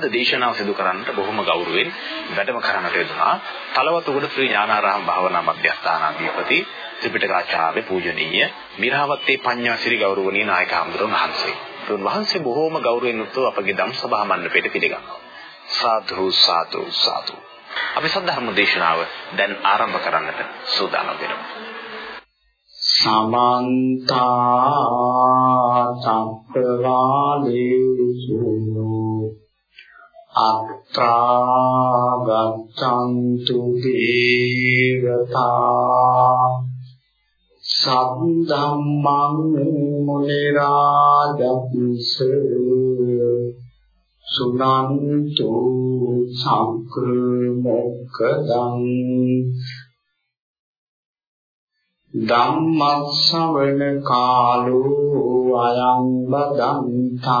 අද දේශනාව සිදු කරන්නට බොහොම ගෞරවයෙන් වැඩම කරන්නට යෙදුනා. තලවතුගොඩ ශ්‍රී ඥානාරාම භාවනා මධ්‍යස්ථානාධිපති ත්‍රිපිටකාචාර්ය පූජනීය මිරහවත්තේ පඤ්ඤාසිරි ගෞරවනීය නායක හඳුරන වහන්සේ. උන්වහන්සේ බොහෝම ගෞරවයෙන් යුක්තව අපගේ ධම් සභා මණ්ඩපයට පිළිගන්නවා. සාදු සාදු සාදු. අපි සද්ධර්ම දේශනාව දැන් ආරම්භ කරන්නට සූදානම් වෙනවා. සමන්ත චක්කවාලේසු අත්‍රා ගච්ඡන්තු දේවතා සද්ධම්මං මුනි රාජස්ස සුනන්තු සම්ක්‍ර මොක්කදං ධම්මස්සවන කාලෝ අයං බදන්තා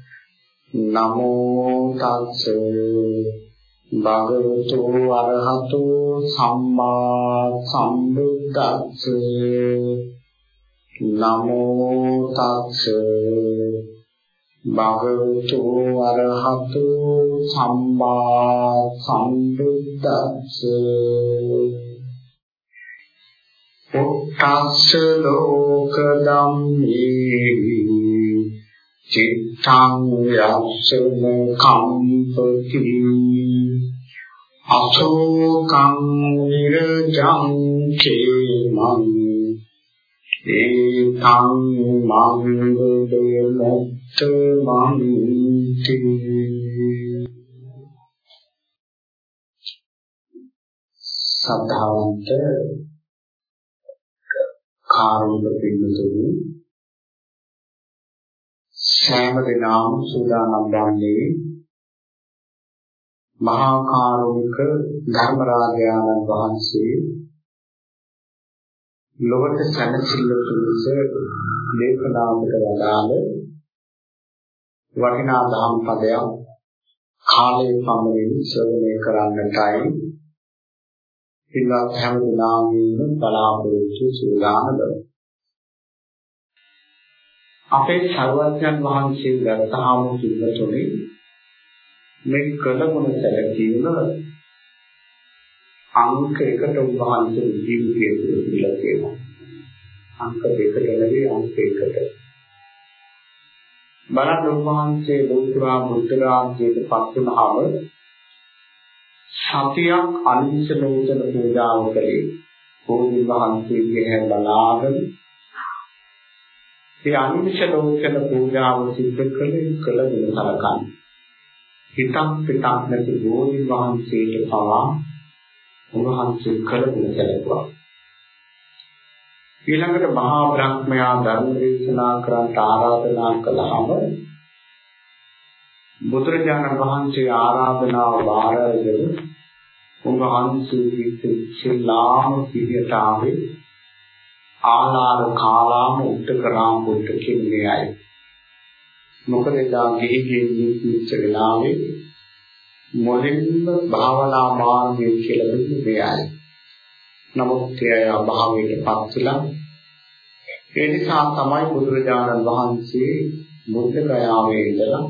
නමෝ තස්ස භගවතු වරහතු සම්මා සම්බුද්දස්ස නමෝ තස්ස භගවතු වරහතු සම්මා සම්බුද්දස්ස උත්තස්ස ලෝක ධම්මේ චිත්තං යස්සන කම්පති අශෝකං නිරජං චේමං ඒතං මංගලේ මොක්ත මන්ති සද්ධාන්ත කාරුණික පිළිතුරු සෑම දිනම සූදානම් වන්නේ මහා කාරුණික ධර්මරාජානන් වහන්සේ ලොවට සැනසෙල්ල පිණිස දේශනාවට වදාළ වටිනා ධම් පදයක් කාලයේ පමණින් ශ්‍රවණය කරන්නටයි පින්වත් හැම දිනාගෙම බලාපොරොත්තු සූදානම. අපේ සර්වඥන් වහන්සේ ගත්තාම කිව්වතොනේ මේ කලගුණ සැලකීම අංක එකට උන්වහන්සේ ජීවිතයේ කියලා කියනවා. අංක දෙකට නෙවෙයි අංක එකට. බලන්න උන්වහන්සේ ලෝතුරා බුද්ධ රාජ්‍යයට පත් වුණාම සතියක් අනිච්ච ලෝචන පූජාව කළේ. පොදුන් වහන්සේගේ හැ බලාගෙන ඒ අනිච්ච ලෝචන පූජාව සිද්ධ කළේ කළ දින සලකන්නේ හිතක් පිටක් නැති බෝධි වහන්සේට පවා උන්වහන්සේ කළ දින සැලකුවා ඊළඟට මහා බ්‍රහ්මයා ධර්ම දේශනා කරන්ට ආරාධනා කළාම බුදුරජාණන් වහන්සේ ආරාධනාව වාරගෙන උන්වහන්සේ ඉස්සෙල්ලාම පිළියට ආවේ ආලාර කාලාම උත්තකරාම බුද්ධ කියන්නේ අය. මොකද එදා ගෙහි ගෙහි ඉච්ච වෙලාවේ මොලින්ම භාවනා මාර්ගය කියලා දුන්නේ අය. නමුත් ඒ අභාවයට පත් වෙලා ඒ නිසා තමයි බුදුරජාණන් වහන්සේ බුද්ධ ගයාවේ ඉඳලා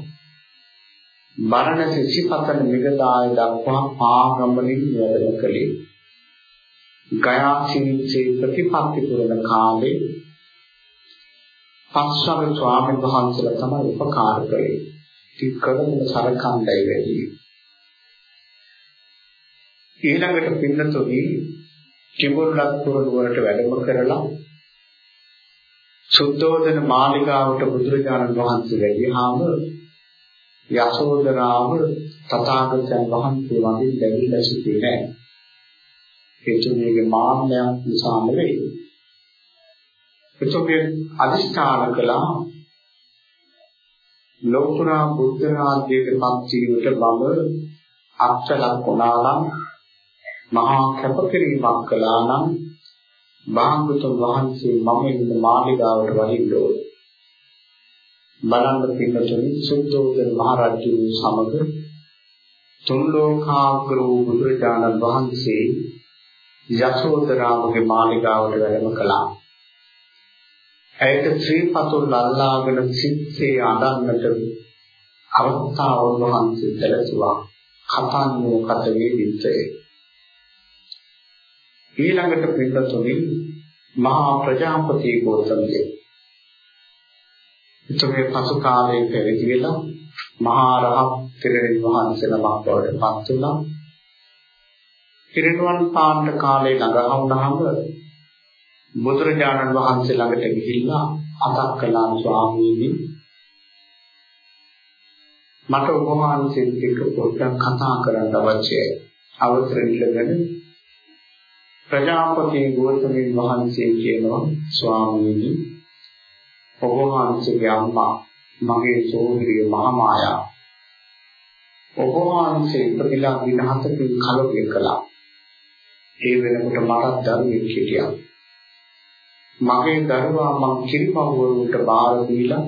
මරණ සිසිපතන මිගදාය දක්වා පාගමනින් වැඩම කළේ. ගයා සිරිච්චේ ප්‍රතිපත්ති පුරන කාලේ පස්වග ස්වාමීන් වහන්සේලා තමයි උපකාර කළේ. ඉතින් කලමුණ සරකණ්ඩයි වැඩි. ඊළඟට පින්නතුනි කිඹුල්ලත්පුර නුවරට වැඩම කරලා සුද්ධෝදන මාලිගාවට බුදුරජාණන් වහන්සේ වැඩිහාම යසෝදරාව තථාගතයන් වහන්සේ වගේ දැවිලා සිටියේ නැහැ. ඒ තුනේගේ මාන්නයක් නිසා නෙවෙයි. එතකොට අදිෂ්ඨාන කළා ලෝතුරා බුද්ධ රාජ්‍යයට පත් වීමට මම අත්ලක් වුණා නම් මහා කැපකිරීමක් කළා නම් භාගතුන් වහන්සේ මම ඉන්න මාළිගාවට වහින්න ඕනේ. බලන්න පින්නතුනි සුද්ධෝදන මහ රජු සමග තුන් ලෝකාග්‍ර වූ බුදුරජාණන් වහන්සේ යසෝදරාමගේ මාළිගාවට වැඩම කළා. ඇයට ශ්‍රීපතුල් අල්ලාගෙන සිත්සේ අඬන්නට අවස්ථාව වහන්සේ දැලසුවා. කතන්නෝ කතවේ විච්චේ. ඊළඟට පින්නතුනි මහා ප්‍රජාපති ගෝතමයේ ඉතුමේ පසු කාලයේ පැවිදි වෙලා මහා රහත් තෙරණින් වහන්සේ නමක් බවට පත් වුණා. පිරිනුවන් පාන්න කාලේ ළඟා වුණාම බුදුරජාණන් වහන්සේ ළඟට ගිහිල්ලා අතක් කළා ස්වාමීනි මට ඔබ වහන්සේත් එක්ක පොඩ්ඩක් කතා කරන්න අවශ්‍යයි. අවසර ඉල්ලගෙන ප්‍රජාපති ගෝතමයන් වහන්සේ කියනවා ස්වාමීනි ඔබ වහන්සේගේ අම්මා මගේ සෝදරිය මහමායා ඔබ වහන්සේ ඉපදලා දින හතකින් කලබල කළා. ඒ වෙනකොට මටත් දරුවෙක් හිටියා. මගේ දරුවා මං කිරිමව්වරුන්ට බාර දීලා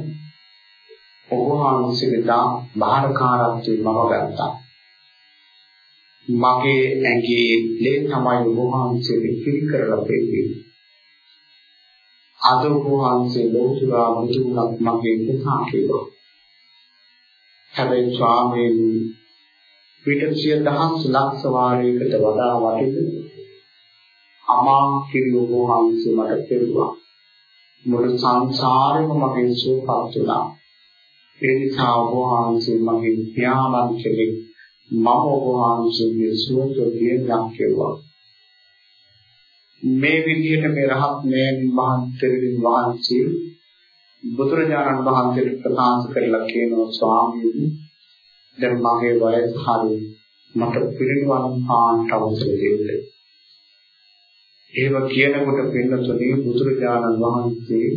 ඔබ වහන්සේගේ දා බාරකාරත්වයෙන් මම ගත්තා. මගේ ඇඟේ ලේ තමයි ඔබ වහන්සේ පිළි කරලා දෙන්නේ. අද ඔබ වහන්සේ ලෝතුරා බුදුනක් මගේ පුතා කියලා. හැබැයි ස්වාමීන් පිටසිය දහස් ලක්ෂ වාරයකට වඩා වටින අමා කිරි ඔබ වහන්සේ මට පෙරුවා. මුළු සංසාරෙම මගේ සුවපත් වුණා. ඒ නිසා ඔබ වහන්සේ මගේ ඥානන් කෙරෙහි මම ඔබ වහන්සේගේ සුවපතිය දක්වනවා. මේ විදිහට මේ රහත් මේන් මහන්තරින් වහන්සේ බුදුරජාණන් වහන්සේට ප්‍රකාශ කරලා කියනවා ස්වාමීනි දැන් මගේ වයස හරි මට පිරිනිවන් පාන්නට අවසර දෙන්න. ඒව කියනකොට පින්නතුනේ බුදුරජාණන් වහන්සේ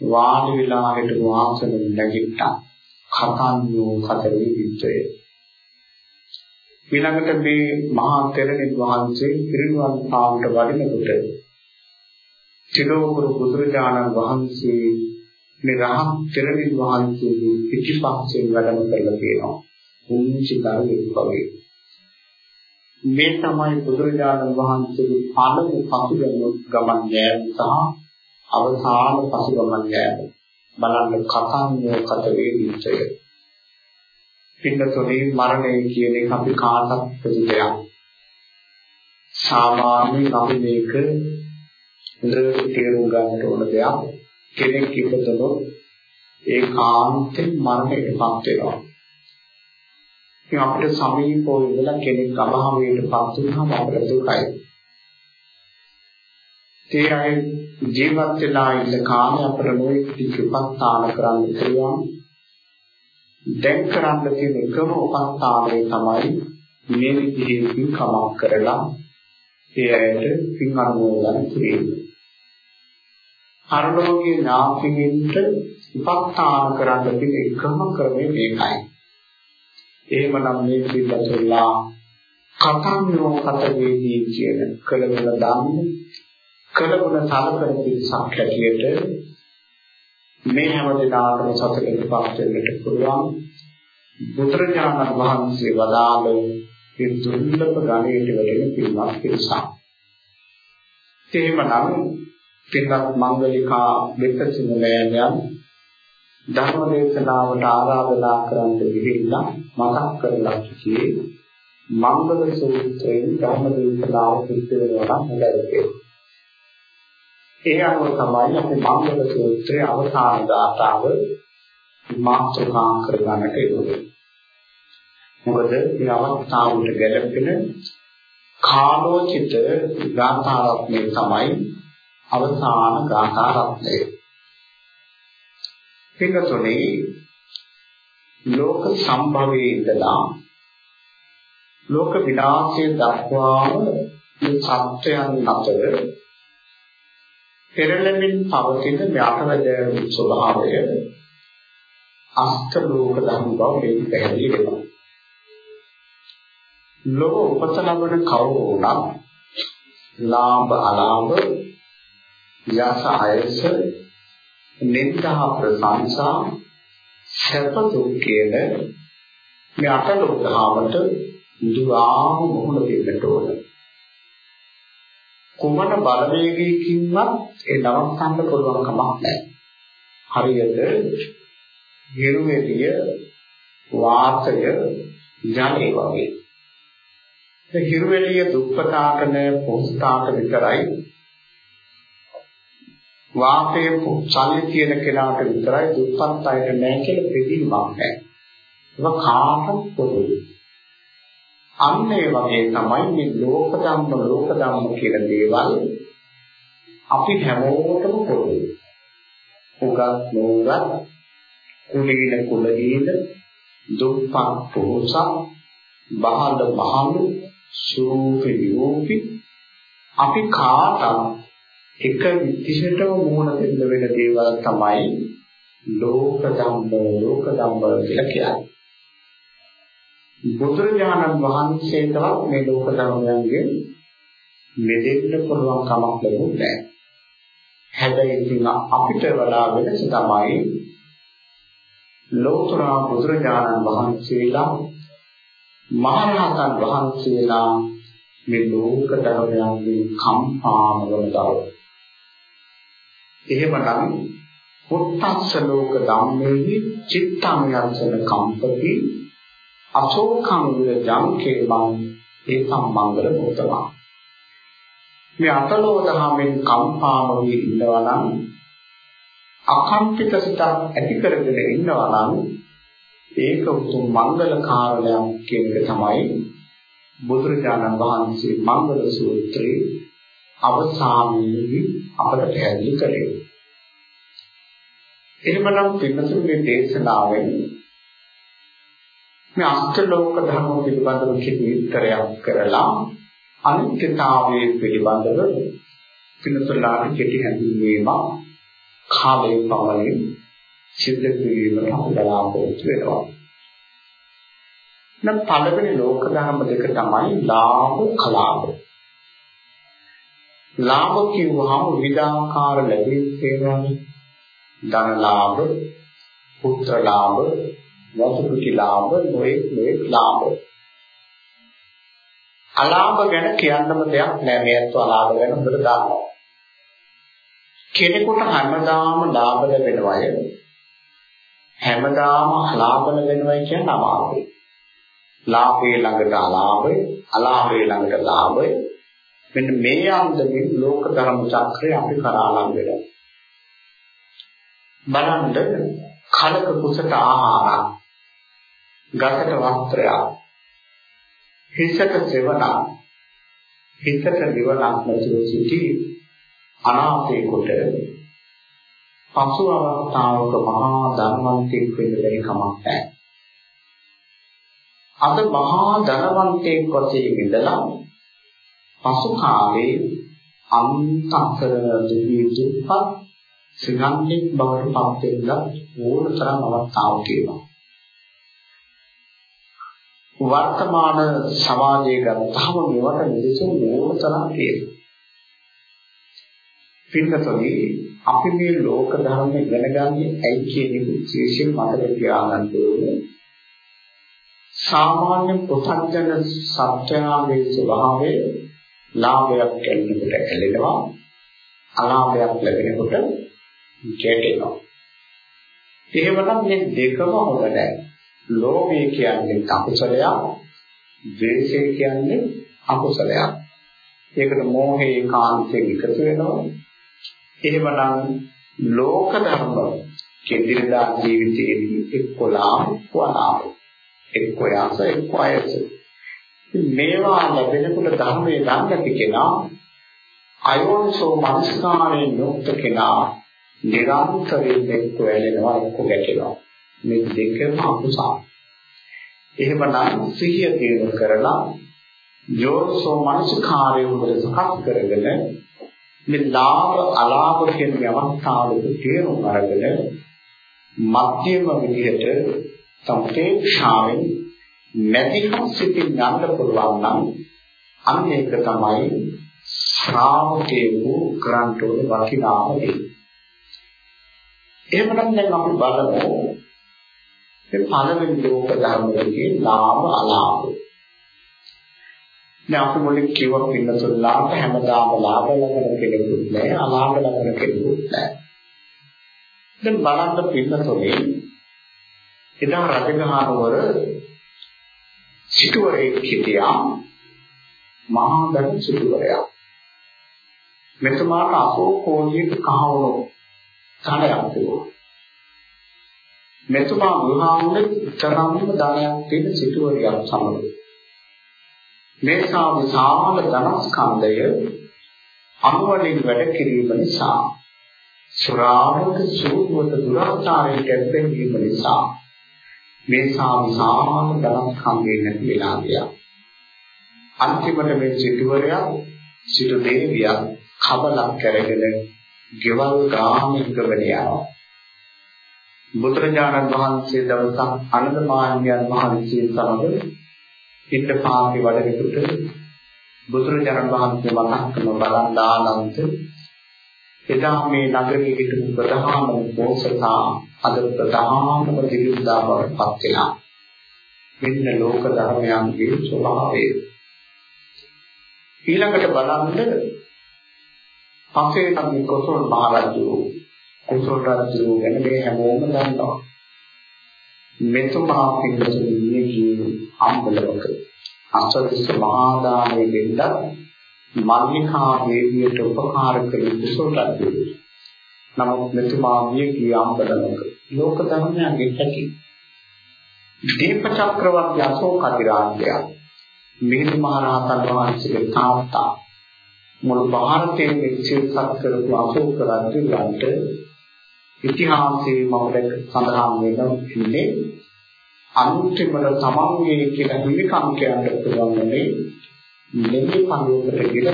වාඩි වෙලා හිටපු ආසනෙ නැගිට්ටා. කතන්නෝ කතරේ විත්‍රය. ඊළඟට මේ මහා තෙරණින් වහන්සේ පිරිනුවන් පාවට වඩිනකොට තිලෝකුරු බුදුරජාණන් වහන්සේ මේ රහත් තෙරණින් වහන්සේගේ පිටිපස්සෙන් වැඩම කරලා තියෙනවා. උන්චි දරුවෙක් වගේ. මේ තමයි බුදුරජාණන් වහන්සේගේ පළමු පසුගමන ගමන් යෑම සහ අවසාන පසුගමන යෑම. බලන්න කතාන්‍ය කත වේදිතය. පින්නතොනේ මරණය කියන එක අපි කාටත් ප්‍රතිදයක්. සාමාන්‍යයෙන් අපි මේක හොඳට තේරුම් ගන්න ඕන දෙයක්. කෙනෙක් ඉපදනොත් ඒ කාන්තෙන් මරණයටපත් වෙනවා. ඉතින් අපිට සමීපව ඉඳලා කෙනෙක් අභාවයටපත් වුණාම අපිට දුකයි. ඒ අය ජීවත් වෙලා ඉන්න කාලේ අපිට නොයෙක් විපත්තාන කරන්න පුළුවන්. දැන් කරන්න තියෙන එකම උපස්ථානය තමයි මේ විදිහේ පින්කමක් කරලා ඒ අයට පින් අනුමෝදන් කිරීම. අරලෝකයේ ඥාතියින්ට උපස්ථාන කරන්න තියෙන එකම ක්‍රමය මේකයි. එහෙමනම් මේ පිළිබඳවලා කතන්නෝ කතවේදී කියන කලවල දාන්න කලවල සලකන පිටසක් හැටියට මේ හැම දිනාටම සතකටපත් වෙන්නට පුළුවන් බුදුරජාණන් වහන්සේ වදාළ මේ දුර්ලභ ගණයට වැටෙන පින්වත් පිරිසක්. එහෙමනම් පින්වත් මංගලිකා දෙකසින නෑයන් ධර්ම දේශනාවට ආරාධනා කරන්න ගිහිල්ලා මතක් කරලා කිව්වේ මංගල සූත්‍රයෙන් ධර්ම දේශනාව පිළිපද වෙනවා නම් හොඳයි ඒ අනුව තමයි අපි මංගල සූත්‍රයේ අවසාන ගාථාව මාතෘකා කරගන්නට යෙදුනේ. මොකද මේ අවස්ථාවට ගැලපෙන කාලෝචිත ගාථා රත්නය තමයි අවසාන ගාථා රත්නය. පිටතොනේ ලෝක සම්භවයේ ඉඳලා ලෝක විනාශය දක්වාම මේ සත්‍යයන් අතර පෙරළමින් පවතින ව්‍යාපවැදෑරුම් ස්වභාවය අෂ්ට ලෝක ධර්ම බව මේ පැහැදිලි වෙනවා. ලෝක උපත ලබන කවුරු වුණත් ලාභ අලාභ යස අයස නිന്ദා ප්‍රශංසා සැප දුක් කියන මේ අටලොව දහමට දුරාම මොහොන දෙන්නට ඕන. කුමන බලවේගයකින්වත් ඒ නවත්තන්න පුළුවන් කමක් නැහැ. හරියට හිරුවෙලිය වාතය ජලය වගේ. ඒ හිරුවෙලිය දුප්පතාට නේ පොස්තාට විතරයි වාතයේ සල්ලි තියෙන කෙනාට විතරයි දුප්පත් අයට නැහැ කියලා බෙදීමක් නැහැ. ඒක කාටත් පොදුයි. අන්න ඒ වගේ තමයි මේ ලෝක ධම්ම ලෝක ධම්ම කියන දේවල් අපි හැමෝටම පොදුයි. උගත් නෝගත් කුලීන කුලීන දුප්පත් පොහොසත් බහල බහලු සූපි යෝපි අපි කාටත් එක විදිහටම මුහුණ දෙන්න වෙන දේවල් තමයි ලෝක ධම්ම ලෝක ධම්ම කියලා කියන්නේ. බුදුරජාණන් වහන්සේටවත් මේ ලෝක ධර්මයන්ගෙන් මෙදෙන්න පුළුවන් කමක් ලැබුණේ නැහැ. හැබැයි ඉතින් අපිට වඩා වෙනස තමයි ලෝතර බුදුරජාණන් වහන්සේලා මහරහතන් වහන්සේලා මේ ලෝක ධර්මයන්ගෙන් කම්පා නොවන බව. එහෙමනම් පුත්තස්ස ලෝක ධම්මේහි චිත්තං යංසන කම්පති අශෝකං විරජං කේමං ඒකම් මංගල මුත්තමා මේ අතලෝ දහමෙන් කම්පාම වී ඉන්නවා නම් අකම්පිත සිතක් ඇති කරගෙන ඉන්නවා නම් ඒක උතුම් මංගල කාරණයක් කියන එක තමයි බුදුරජාණන් වහන්සේ මංගල සූත්‍රයේ අවසානයේදී අපට පැහැදිලි කළේ. එහෙමනම් පින්නතුන්ගේ දේශනාවෙන් මේ අෂ්ටලෝක ධර්ම පිළිබඳව කිසි විස්තරයක් කරලා අනිත්‍යතාවයේ පිළිබඳව පින්නතුලාට කෙටි හැඳින්වීමක් කාලයේ පමණින් සිද්ධ කිරීමට බලාපොරොත්තු වෙනවා. නම් පළවෙනි ලෝක ධර්ම දෙක තමයි ලාභ කලාභ. ලාභ කිව්වහම විවිධාකාර ලැබෙන්නේ ධන ලාභ, පුත්‍ර ලාභ, වසුපති ලාභ, නොඑක් නොඑක් ලාභ. අලාභ ගැන කියන්නම දෙයක් නෑ මේත් අලාභ ගැන හොඳට දන්නවා. කෙනෙකුට හැමදාම ලාභ ලැබෙනවය හැමදාම අලාභ ලැබෙනවයි කියන්නේ අමාරුයි. ලාභේ ළඟට අලාභය, අලාභේ ළඟට ලාභය. මෙන්න මේ අන්දමින් ලෝක ධර්ම චක්‍රය අපි කරා ලඟ වෙනවා. බලන්න කලක කුසට ආහාරයක්, ගසට වස්ත්‍රයක්, හිසට සෙවණක්, හිතට නිවනක් නැතුව සිටි අනාථේ කොට පසු අවස්ථාවක මහා ධනවන්තයෙක් වෙන්න බැරි කමක් නැහැ. අද මහා ධනවන්තයෙක් වශයෙන් ඉඳලා පසු කාලේ අන්තතර දුකී දුප්පත් සිගන්නෙක් බවට පත් වෙන්න ඕන තරම් අවස්ථාවක් තියෙනවා. වර්තමාන සමාජයේ ගත්තහම මේවට නිදසුන් ඕන තරම් තියෙනවා. පින්නතොනි අපි මේ ලෝක ධර්ම ඉගෙන ගන්නේ ඇයි කියන එක විශේෂයෙන් මතක තියාගන්න ඕනේ. සාමාන්‍ය පුතග්ජන සත්‍යයේ ස්වභාවය ලාභයක් ගැනීමට ඇලෙනවා අලාභයක් ලැබෙනකොට ගැටෙනවා. එහෙමනම් මේ දෙකම හොඳ නැහැ. ලෝභය කියන්නේ අකුසලයක්, ද්වේෂය කියන්නේ අකුසලයක්. ඒකට මෝහේ කාන්තයෙන් එකතු වෙනවා. එහෙමනම් ලෝක ධර්ම කෙදිරදා ජීවිතයේදී එක්කොලාම වනාව එක්ක යස එක්ක අයස මේවා ලැබෙනකොට ධර්මයේ දන්නති කෙනා අයෝනිසෝ මනස්කාරයෙන් යුක්ත කෙනා නිරන්තරයෙන් එක්ක වැළෙනවා එක්ක ගැටෙනවා මේ දෙකම අකුසල එහෙමනම් සිහිය දිනු කරලා යෝනිසෝ මනස්කාරයෙන් උදේ සකස් කරගෙන මේ ලාභ අලාභ කියන අවස්ථාවලට තේරුම් අරගෙන මධ්‍යම විදිහට සම්පේක්ෂාවෙන් නැතිකම් සිතින් යන්න පුළුවන් නම් අන්න ඒක තමයි ශ්‍රාවකේ වූ කරන්ට ඕන වටිනාම දේ. එහෙමනම් දැන් අපි බලමු මේ පළවෙනි ලෝක ධර්මයේ ලාභ අලාභ. දැන් අපි මුලින් කිව්ව පින්නතුල්ලාට හැමදාම ලාභ ලබන කෙනෙකුත් නැහැ අලාභ ලබන කෙනෙකුත් නැහැ. දැන් බලන්න පින්නතුනේ එදා රජගහනුවර සිටුවරයෙක් හිටියා මහා දරු සිටුවරයා. මෙතුමාට අපෝ කෝණියක කහවණු තනයක් තිබුණා. මෙතුමා විවාහුනේ තරම්ම දානයක් තියෙන සිටුවරයක් සමග. මේ සා විශාල ධනස්කන්ධය අනුවලින් වැඩ කිරීම නිසා සුරාවක සූවත දුරාචාරයට ගැටෙන්න නිසා මේ සා විශාල ධනස්කන්ධය නැති වෙලා ගියා. අන්තිමට මේ සිටුවරයා සිටු දේවියා කබලක් කරගෙන ගෙවල් ගාමික ගමන යනවා. බුදුරජාණන් වහන්සේ දවසක් අනන්ත මාන්‍යයන් වහන්සේ සමග ඉන්න පාපේ වඩනකොට බුදුරජාණන් වහන්සේ මතක් කරන බලන් ආනන්ද එදා මේ නගරයේ හිටපු ප්‍රධාන පෝසතා අද ප්‍රධානම දිවිදා බවට පත් වෙනා. මෙන්න ලෝක ධර්මයන්ගේ ස්වභාවය. ඊළඟට බලන්න පස්සේ තමයි කොසල් මහරජු කොසල් රජු ගැන මේ හැමෝම දන්නවා. මෙතුමා පිළිතුරු කියන අම්බලවක අසරිස මහා දානයේ දෙන්න මල්ලිකා දේවියට උපකාර කළ කුසල රජු. නමුත් මෙතුමා මිය ගිය අම්බලවක ලෝක ධර්මයන්ගේ හැටි. දීප චක්‍රවර්ති අශෝක අධිරාජ්‍යය මිහිඳු මහ රහතන් වහන්සේගේ තාත්තා මුළු ಭಾರතයේ වික්ෂේපපත් කරපු අශෝක රජුලන්ට ඉතිහාසයේ මම දැක සඳහන් වෙනුනේ අන්තිමට තමන්ගේ කියලා හිමිකම්කයන්ට පුළුවන්න්නේ මෙන්න පණුවකට ගිල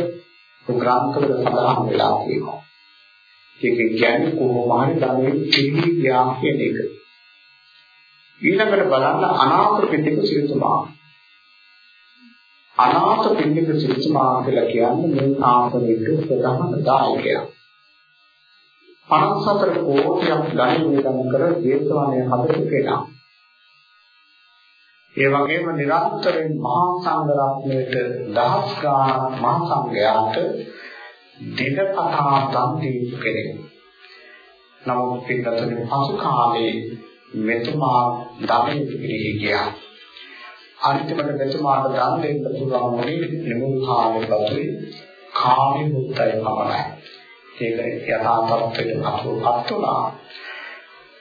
ප්‍රෝග්‍රෑම් කරන සඳහන් වෙලා තියෙනවා. ඒක කියන්නේ කොහොම හරි ධර්මයේ තීව්‍ර ව්‍යාකයන එක. ඊළඟට බලන්න අනාථ පිටික සිතුමා අනාථ පින්නික සිරිතුමා කියලා කියන්නේ මේ ආසනෙට ප්‍රධාන දායකයා. 54 කෝටියක් ධනෙ වේදම් කර ජේතවනයේ හදපු කෙනා. ඒ වගේම නිරන්තරයෙන් මහා සංඝරත්නයට දහස් ගාණක් මහා සංඝයාට දිනපතා දන් දීපු කෙනෙක්. නමුත් පිටතට පසු කාලේ මෙතුමා ධනෙ පිළිහි ගියා. අන්තිමට මෙතුමාට දන් දෙන්න පුළුවන් වුණේ නෙමුල් කාලෙපතුයි කාමී මුත්තයි පමණයි. ඒක යථා තත්ත්වයට අපුපත් වුණා.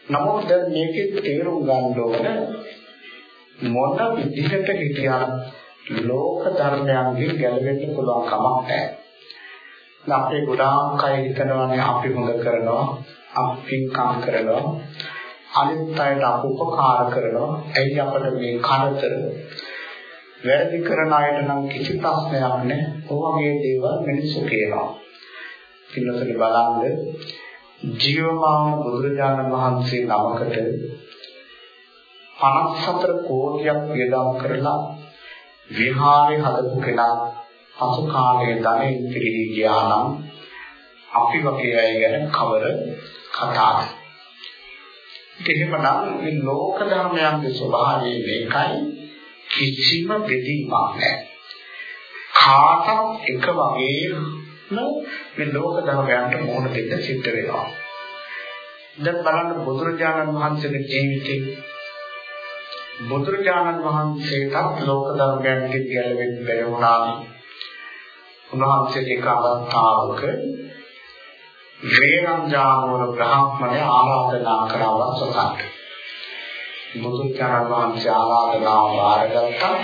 නමුත් දැන් මේකේ තේරුම් ගන්න ඕන මොන විදිහට හිටියත් ලෝක ධර්මයන්ගෙන් ගැලවෙන්න පුළුවන් කමක් නැහැ. අපේ ගොඩාක් අය හිතනවානේ අපි හොඳ කරනවා, අපි පින්කම් කරනවා, අනිත් අයට අපුපකාර කරනවා. ඇයි අපිට මේ කරදර? වැරදි කරන අයට නම් කිසි ප්‍රශ්නයක් නැහැ. ඔයගේ දේවල් මිනිස්සු කියනවා. පින්නතේ බලන්න ජීවමාන බුදුරජාණන් වහන්සේ නමකට 54 කෝටියක් වියදම් කරලා විහාරේ හදපු කෙනා පසු කාලයේ ධනෙ පිළිහි ගියා නම් අපි වගේ අය ගැන කවර කතාද එහෙමනම් මේ ලෝක ධර්මයන්ගේ ස්වභාවය මේකයි. කිසිම බෙදීමක් නැහැ. කාටත් එක වගේම මේ ලෝක ධර්මයන්ට මොහොන දෙන්න සිද්ධ වෙනවා. දැන් බලන්න බුදුරජාණන් වහන්සේගේ ජීවිතේ. බුදුරජාණන් වහන්සේටත් ලෝක ධර්මයන්ගෙන් ගැලවෙන්න බැරි වුණා. උන්වහන්සේගේ කාලතාවක වේරංජානවර බ්‍රාහ්මණය ආරාධනා කරවලා සොකට. බුදුරජාණන් වහන්සේ ආරාධනාව වාරගත්තා.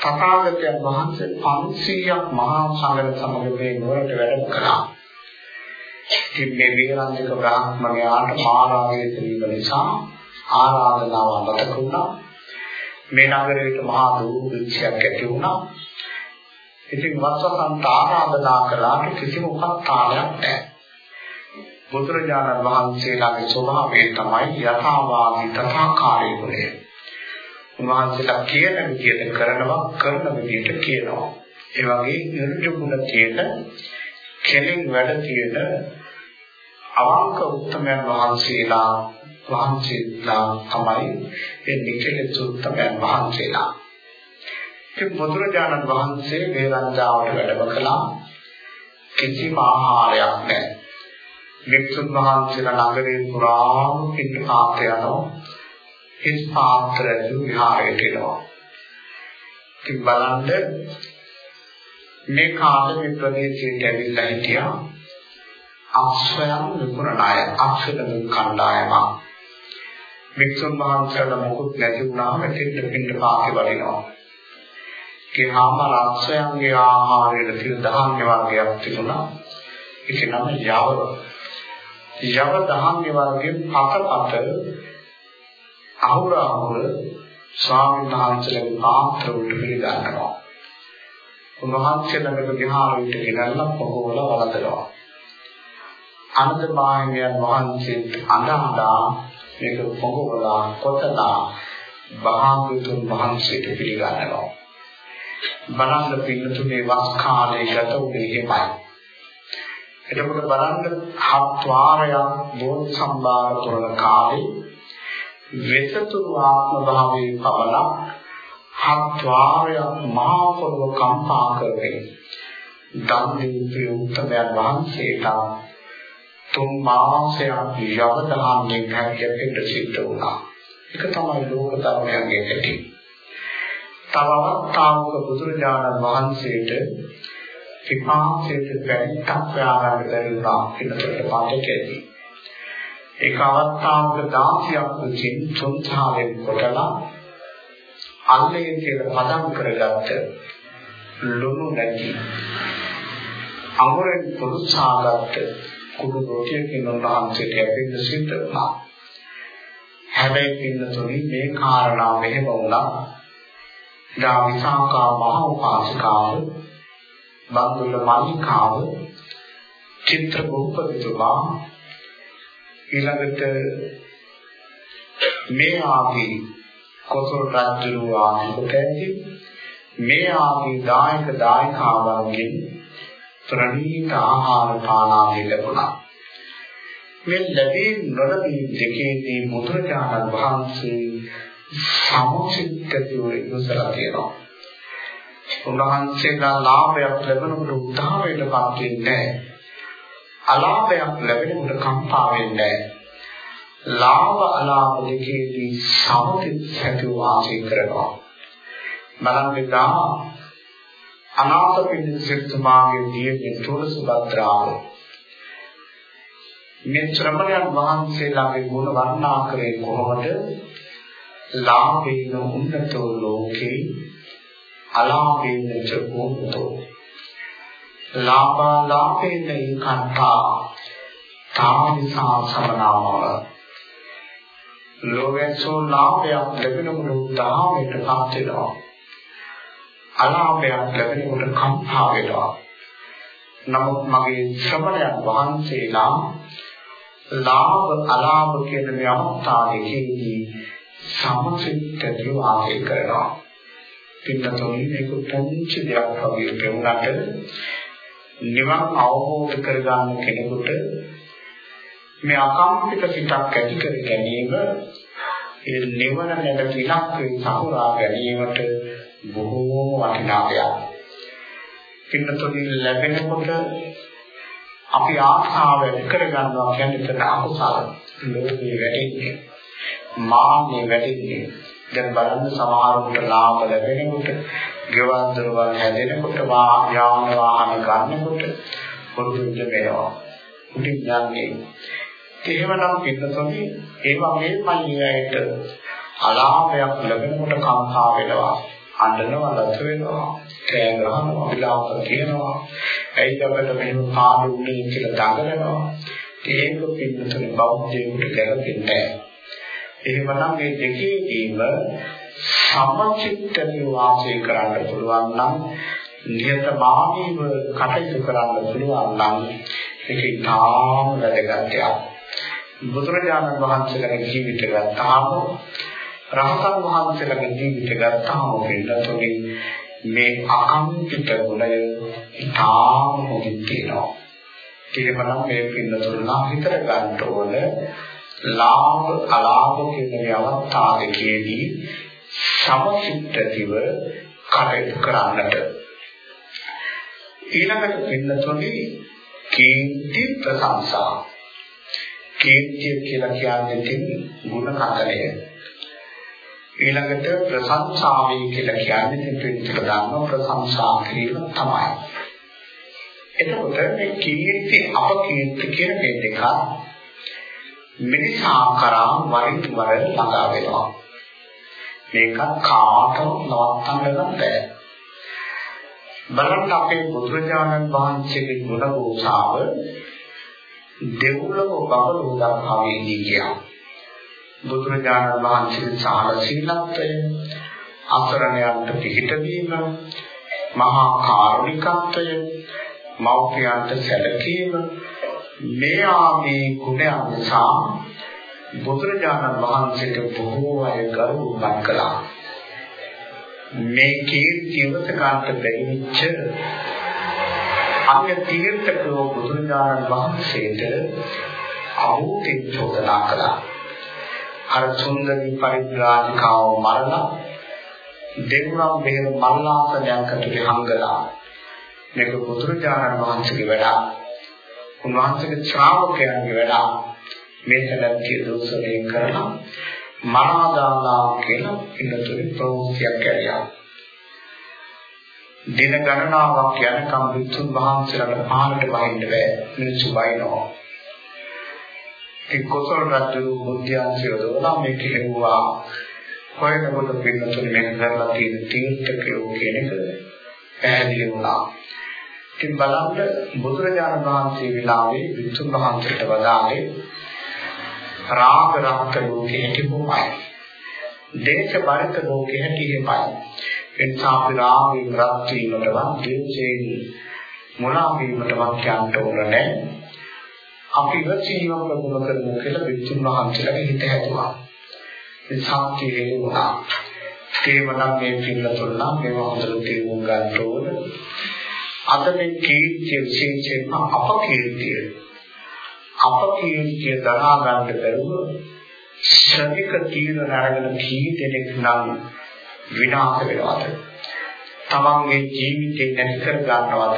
තථාගතයන් වහන්සේ 500ක් මහා සංඝර සමග මේ නුවරට වැඩම කළා. ඉතින් මේ වේරංජක බ්‍රාහ්මණයාට මාරාගේ තිබීම නිසා ආරාධනාව අමතක වුණා. මේ නගරයට මහා දුර්භික්ෂයක් ඇති වුණා. ඉතින් වත්සසන්ත ආරාධනා කළාට කිසිම උපස්ථානයක් නැහැ. බුදුරජාණන් වහන්සේලාගේ ස්වභාවය තමයි යථාවාදී තථාකාරී ගුණය. උන්වහන්සේලා කියන විදිහට කරනවා කරන විදිහට කියනවා. ඒ වගේ නිර්ජුගුණ තියෙන කෙලින් වැඩ තියෙන අවංක උත්තමයන් වහන්සේලා වහන්සේලා තමයි ඒ නිකලෙත් උත්තමයන් වහන්සේලා. ඉතින් බුදුරජාණන් වහන්සේ වේරංජාවට වැඩම කළා කිසිම ආහාරයක් නැහැ. වික්ෂුන් වහන්සේලා නගරේ පුරාම පින්නපාත යනවා. හිස් පාත්‍ර විහාරයට එනවා. ඉතින් බලන්න මේ කාලේ මේ ප්‍රදේශයට ඇවිල්ලා හිටියා අක්ෂයන් විකුණන අය අක්ෂර කණ්ඩායම වික්ෂුන් වහන්සේලා මොකුත් නැති වුණාම දෙන්න පින්න පාති වඩිනවා. ගියාම අක්ෂයන්ගේ ආහාරයට තියෙන ධාන්‍ය වර්ගයක් තිබුණා. ඒක නම යව. යව ධාන්‍ය වර්ගයේ පතපත අහුර අහුර ස්වාමීන් වහන්සේලාගේ පාත්‍ර වලට පිළිගන්නවා. උන්වහන්සේ ළඟට ගිහාම විට ගෙනල්ලා පොහොවල වලදනවා. අනන්ත මාහිමියන් වහන්සේට අඬා මේක පොහොවලා කොටලා භාග්‍යතුන් වහන්සේට පිළිගන්නවා. බලන්න පින්නතුනේ වස් කාලේ ගත උනේ එහෙමයි. එතකොට බලන්න හත් වාරයක් බෝධි සම්භාර කරන කාලේ වෙසතුරු ආත්ම භාවයේ පබලක් හත් වාරයක් මහා පොළොව කම්පා කරගෙන දන් දීපේ උත්තමයන් වහන්සේට තුන් මාසයක් යවදාන්නේ හැටියට සිද්ධ වුණා. ඒක තමයි ලෝක ධර්මයන්ගේ ඇති. තව අවස්ථාවක බුදුරජාණන් වහන්සේට විපාකයට බැරික් ව්‍යාපාර කරලා පිටතට පාඩකදී. ඒක අවස්ථාවක 16ක් විසින් තුන්තාවෙන් කොටලා අල්ලේ කියලා පදම් කරගත්ත ලුණු නැති අමුරෙන් පුරුසාගත්ත කුඩු රොටියකින් උන්වහන්සේට ලැබෙන්න සිද්ධ වුණා. හැබැයි පින්නතුනි මේ කාරණා මෙහෙම වුණා. දා විසාකා මහ උපාසිකාව බන්දුල මල්ලිකාව චිත්‍ර භූපතිතුමා ඊළඟට මේ ආදී කොසල් රජු ආනකොට ඇති මේ ආදී දායක දායකාවන්ගෙන් ප්‍රණීත ආහාර පාන ආදී ලැබුණා. මේ ලැබී නොලැබී දෙකේදී බුදුරජාණන් වහන්සේ සමුචිතකතිව ඉවසලා තියෙනවා. උන්වහන්සේලා ලාභයක් ලැබෙනකොට උදාහරණයටපත් වෙන්නේ නැහැ. අලාභයක් ලැබෙනකොට කම්පා වෙන්නේ නැහැ. ලාභ අලාභ දෙකේදී සමතිත් හැටි වාසය කරනවා. බලන්න දා අනාථ පිළිසිතුමාගේ දියගේ තුලසුභද්‍රාව මේ ශ්‍රමණයන් වහන්සේලාගේ ගුණ වර්ණනා කරේ කොහොමද? ලාභේන උන්නතෝ ලෝකේ අලාභේන ච උන්නතෝ ලාභා ලාභේන ඒකන්තා තාමිසා සමනාමව ලෝකේසෝ ලාභයක් ලැබෙනකොට දහමට පත් වෙනවා. අලාභයක් ලැබෙනකොට කම්පා වෙනවා. නමුත් මගේ ශ්‍රමණයන් වහන්සේලා ලාභ අලාභ කියන මේ අවස්ථාවේදී සමසිතව වාසය කරනවා. පින්නතොනි මේක පොන්චි දෙයක් වගේ පෙවුනට නිවන් අවබෝධ කරගන්න කෙනෙකුට මේ අකම්පිත සිතක් ඇති කර ගැනීම ඒ නිවන නැවත ඉලක්කේ සහුරා ගැනීමට බොහෝම වටිනා දෙයක්. පින්නතුනි ලැබෙනකොට අපි ආශාව ඇති කර ගන්නවා කියන්නේ ඒක අකුසල ලෝභය වැඩින්නේ. මාන්නේ වැඩින්නේ. දැන් බලන්න සමහරකට ලාභ ලැබෙනකොට, ගෙවල් දොරවල් හැදෙනකොට, යාන වාහන ගන්නකොට පොදුජ වෙනවා. උඩින් යන්නේ එහෙමනම් පිටතොනි ඒ වගේම අනියයට අලාභයක් ලැබෙනකොට කම්පා වෙනවා අඬනවා රස වෙනවා කෑ ගහනවා විලාප කියනවා ඇයි අපිට මෙහෙම පාඩුන්නේ කියලා දඟලනවා ඒක පිටතොනි බෞද්ධයෙකුට ගැලපෙන්නේ එහෙමනම් මේ දෙකේදීම සමචිත්තව වාසය කරන්න පුළුවන් නම් නියතමානීව කටයුතු කරන්න පුළුවන් නම් ඒක ඉතාම වැදගත් දෙයක්. බුදුරජාණන් වහන්සේගේ ජීවිත ගත්තාම රහතන් වහන්සේලාගේ ජීවිත ගත්තාම පිළිතුරේ මේ අකම්පිත ගුණය ඉතාම හොඳින් තියෙනවා. ඒකනම් මේ පිළිතුරලා හිතර ගන්න ඕන ලාභ අලාභ කියන මේ අවස්ථා දෙකේදී සමසිතතිව කටයුතු කරන්නට. ඊළඟට පින්නතුනේ කීර්ති ප්‍රශංසා. කීර්තිය කියලා කියන්නේ තින් ගුණ කතරය. ඊළඟට ප්‍රශංසාවයි කියලා කියන්නේ තින් පිළිතුර දාන ප්‍රශංසා කිරීම තමයි. එතකොට මේ කීර්ති අපකීර්ති කියන මේ දෙක මිනිසා කරා වරින් වර ළඟා වෙනවා මේක කාටවත් නවත්තන්න බෑ බලන්න අපේ බුදුරජාණන් වහන්සේගේ ගුණ ගෝසාව දෙව්ලොව බබලෝ දක්වාවේදී කියනවා. බුදුරජාණන් වහන්සේගේ සාල සීලත්වය, අසරණයන්ට පිහිට වීම, මහා කාරුණිකත්වය, මෞපියන්ට සැලකීම මේ ආදී ගුණයන් නිසා බුදුරජාණන් වහන්සේට බොහෝ අය ගෞරවයක් කළා. මේ කීර්තියවත කාන්ත බැරිච්ච අන්‍ය තීර්ථකෝ බුදුරජාණන් වහන්සේට අවුතෙන් චෝදනා කළා. අර සුන්දරී පරිත්‍රාජිකාව මරලා දෙවුනම් බෙහෙර මල්ලාසනයකට හංගලා මේක බුදුරජාණන් වහන්සේගේ වැඩ. උන්වහන්සේගේ ශ්‍රාවකයන්ගේ වැඩ. මේ තැනදී දෝෂණය කරලා මනාදාලා කියලා පිළිතුරු ප්‍රවෘත්තියක් ඇරියා. දින ගණනාවක් යනකම් විසුන් වහන්සේලාට පහළට වහින්න බෑ. මිනිස්සු වයින්නවා. ඒ කොසල් රජු බුද්ධාංශය දෝලා මේක හෙව්වා. කොහෙනකොට පිළිතුරු මේක කරලා තියෙන තීර්ථකයෝ කියන එක පැහැදිලි වුණා. ඉතින් බලන්න බුදුරජාණන් වහන්සේ විලාවේ විසුන් වහන්සේට වදාළේ රාග රක්ත ලෝකේ හිටිපොමයි. දේශ බරිත ලෝකේ හිටිපොමයි. එනිසා අපි රාගයෙන් රත් වීමටවත් දේශයෙන් මොනවා වීමටවත් යන්න ඕන නැහැ. අපි වචීව ප්‍රගුණ කරමු කියලා විචුන් වහන්සේලාගේ හිත හැදුවා. ඒ සාක්ෂියේ වුණා. ඒවනම් මේ පින්නතුල්ලා මේවා හොඳට තේරුම් ගන්න ඕන. අද මේ කීර්තිය විශේෂයෙන්ම අපකීර්තිය අපකීර්තිය දරා ගන්න බැරුව ශනික තීරණ අරගෙන කී දෙනෙක් නම් විනාශ වෙනවද? තමන්ගේ ජීවිතේ නැති කර ගන්නවද?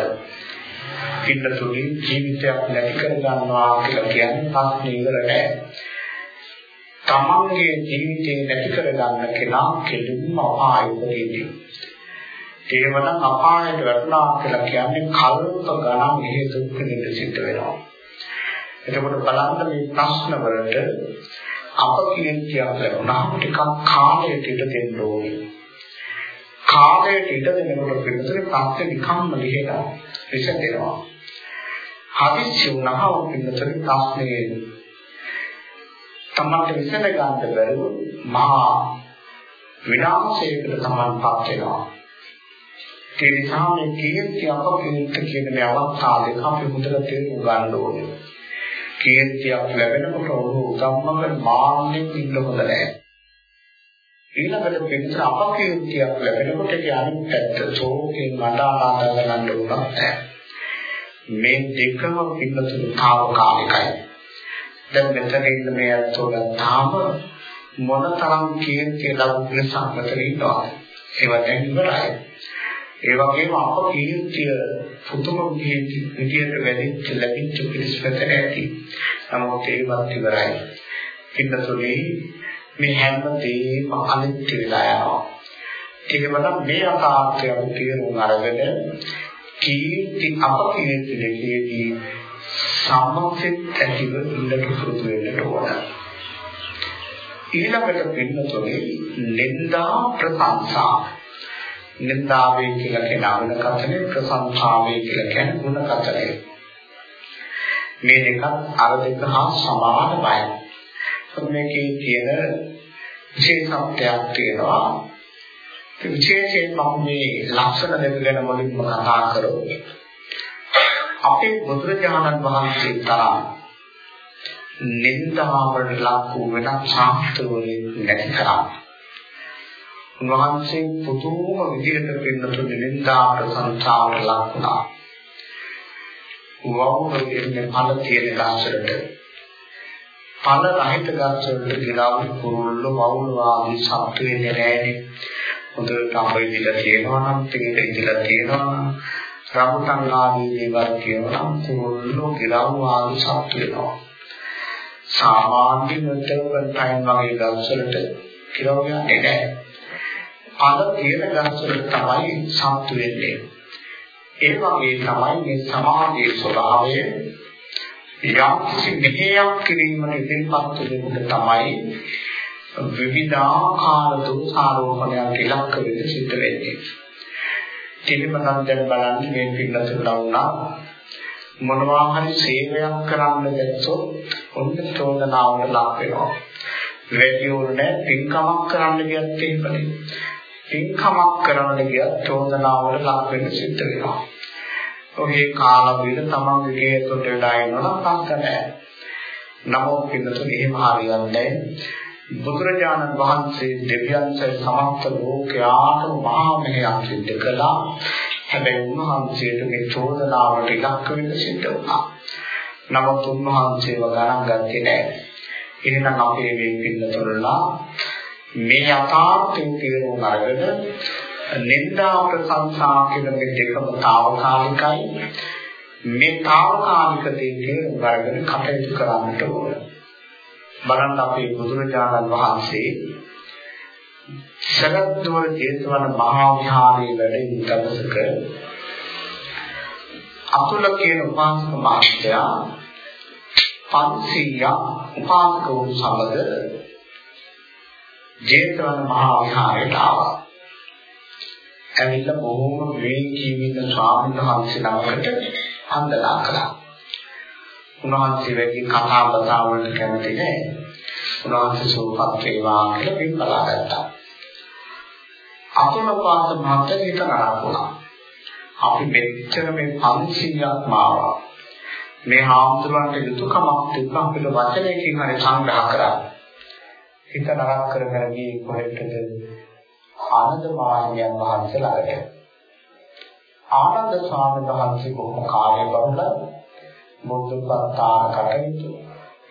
පින්නතුනි ජීවිතයක් නැති කර ගන්නවා කියලා කියන්නේ ප්‍රශ්නේ ඉවර නෑ. තමන්ගේ ජීවිතේ නැති කර ගන්න කෙනා කෙලින්ම අපායෙදී. ඒවනම් අපායට වැටුණා කියලා කියන්නේ කල්ප ගණන් හේතු වෙන සිද්ධ වෙනවා. එතකොට බලන්න මේ ප්‍රශ්න වලට අපකීර්තියක් ලැබුණාම ටිකක් කාලයට ඉඩ දෙන්න ඕනේ. කාලයට ඉඩ දෙනකොට පිළිතුරේ ප්‍රශ්නේ නිකම්ම ලිහෙලා විසඳෙනවා. හදිස්සි වුණාම පිළිතුරේ ප්‍රශ්නේ තමන්ට විසඳ ගන්න බැරුව මහා විනාශයකට තමන්පත් වෙනවා. ඒ නිසා මේ කීර්ති අපකීර්ති කියන මේ අවස්ථා දෙක අපි හොඳට තේරුම් ගන්න ඕනේ. කීර්තියක් ලැබෙනකොට ඔහු උගම්මක මාන්නෙන් ඉන්න හොඳ නැහැ. ඊළඟට පිටර අපකීර්තියක් ලැබෙනකොට ඒ අනිත් පැත්ත ශෝකයෙන් අඬා ගන්න උනත් නැහැ. මේ දෙකම පින්නතුන් తాවකාලිකයි. දැන් මෙතන ඉන්න මේ අතෝල තාම මොනතරම් කීර්තිය ලැබුණ නිසා මෙතන ඉන්නවා. ඒවා දැන් ඉවරයි. ඒ වගේම අප කීර්තිය පුදුම විදියට වැඩිච්ච ලැබිච්ච පිළිස්පත ඇති. නමුත් ඒවත් ඉවරයි. පින්නතුනේ මේ හැම දෙයක්ම අනිත්‍ය වෙලා යනවා. ඒකමනම් මේ අකාර්යය අපි තේරුම් අරගෙන කීර්ති අප කීර්ති දෙකේදී සම්මත ඇතිව ඉන්නට පුරුදු වෙන්න ඕන. ඊළඟට පින්නතුනේ නින්දා ප්‍රශංසා නින්දාවේ කියලා කියන අගුණ කතනේ ප්‍රශංසාවේ කියලා කියන ගුණ කතනේ. මේ දෙකත් අර දෙක හා සමානයි. මේකේ තියෙන විශේෂත්වයක් තියෙනවා. ඒ විශේෂයෙන් මම මේ ලක්ෂණ දෙක ගැන මුලින්ම කතා කරමු. අපේ බුදුරජාණන් වහන්සේ තරම් නින්දාවට ලක් වූ වෙනත් ශාස්ත්‍රවලින් නැති තරම් උන්වහන්සේ පුදුම විදිහට පින්නතුනි නින්දාට සංසාරට ලක් වුණා. වවුරු ඉන්නේ ඵල තියෙන ගස්වලට ඵල රහිත ගස්වලට ගිරාවු කුරුල්ල වවුල් ආදී සත්තු වෙන්නේ නැහැනේ. හොඳට අපේ ඉඳලා තියෙනවා නම් පිළිද ඉඳලා තියෙනවා නම් රාමුතන් ආදී දේවල් කියනවා නම් කුරුල්ල ගිරාවු ආදී සත්තු වෙනවා. සාමාන්‍ය මෙතන ටයිම් වගේ ගස්වලට ගිරාවු යන්නේ නැහැ. ඵල තියෙන ගස්වලට තමයි සත්තු වෙන්නේ. ඒ වගේ තමයි මේ සමාධියේ ස්වභාවය යම්කිසි මෙහෙයක් කිරීමට ඉදිරිපත් වෙනකොට තමයි විවිධාකාර දෝෂාරෝපණයක් ඉලක්ක වෙන්න සිද්ධ වෙන්නේ. කිලිමනම් දැන් බලන්න මේ පිළිතුරුලා වුණා මොනවා හරි සේවයක් කරන්න දැක්සොත් ඔන්න චෝදනාවට ලක් වෙනවා. වැඩි උනේ පින්කමක් කරන්න ගියත් එහෙමනේ. පින්කමක් කරන්න ගියත් චෝදනාවට ලක් වෙන්න සිද්ධ වෙනවා. ඔහේ කාලා බිල තමන්ගේ ගේකට වෙලා ඉන්නවනම් පස්ස නැහැ. නමුත් පින්නතුන් එහෙම හරියන්නේ බුදුරජාණන් වහන්සේ දෙවියන්සේ සමස්ත ලෝකයාට මහා මෙහෙයක් සිද්ධ කළා. හැබැයි උන්වහන්සේට මේ චෝදනාවට ඉලක්ක වෙන්න සිද්ධ වුණා. නමුත් උන්වහන්සේව ගණන් ගත්තේ නැහැ. එහෙනම් අපේ මේ පින්නතුන්ලා මේ යථාර්ථයෙන් තේරුම් අරගෙන නින්දා ප්‍රශංසා කියන මේ දෙකම తాවකාලිකයි. මේ తాවකාලික දෙකේ වර්ගන කටයුතු කරන්නට ඕන. බලන්න අපේ බුදුරජාණන් වහන්සේ සරද්දවර ජේතවන මහා විහාරයේ වැඩ ඉන්න දවසක අතුල කියන උපාසක මහත්තයා 500ක් උපාසක වූ සමග ජේතවන මහා විහාරයට ආවා ඇවිල්ලා බොහොම වේගී වෙන ස්වාමීන් වහන්සේ නමකට හඳලා කළා. උන්වහන්සේ වැඩි කතා බතා වලට කැමති නෑ. උන්වහන්සේ සෝපත් වේවා කියලා පිළිපලා ගත්තා. අතුලපාත මහත හිත නරකුණා. අපි මෙච්චර මේ 500ක් මාවා. මේ හාමුදුරන්ට යුතුයකමක් තිබ්බ අපිට වචනයකින් හරි සංග්‍රහ කරා. හිත නරක කරගෙන ගියේ කොහෙටද? ආනන්ද මහණියන් වහන්සේ ළඟට. ආනන්ද ස්වාමීන් වහන්සේ බොහොම කාර්ය බහුල බුද්ධපත්තාන කටයුතු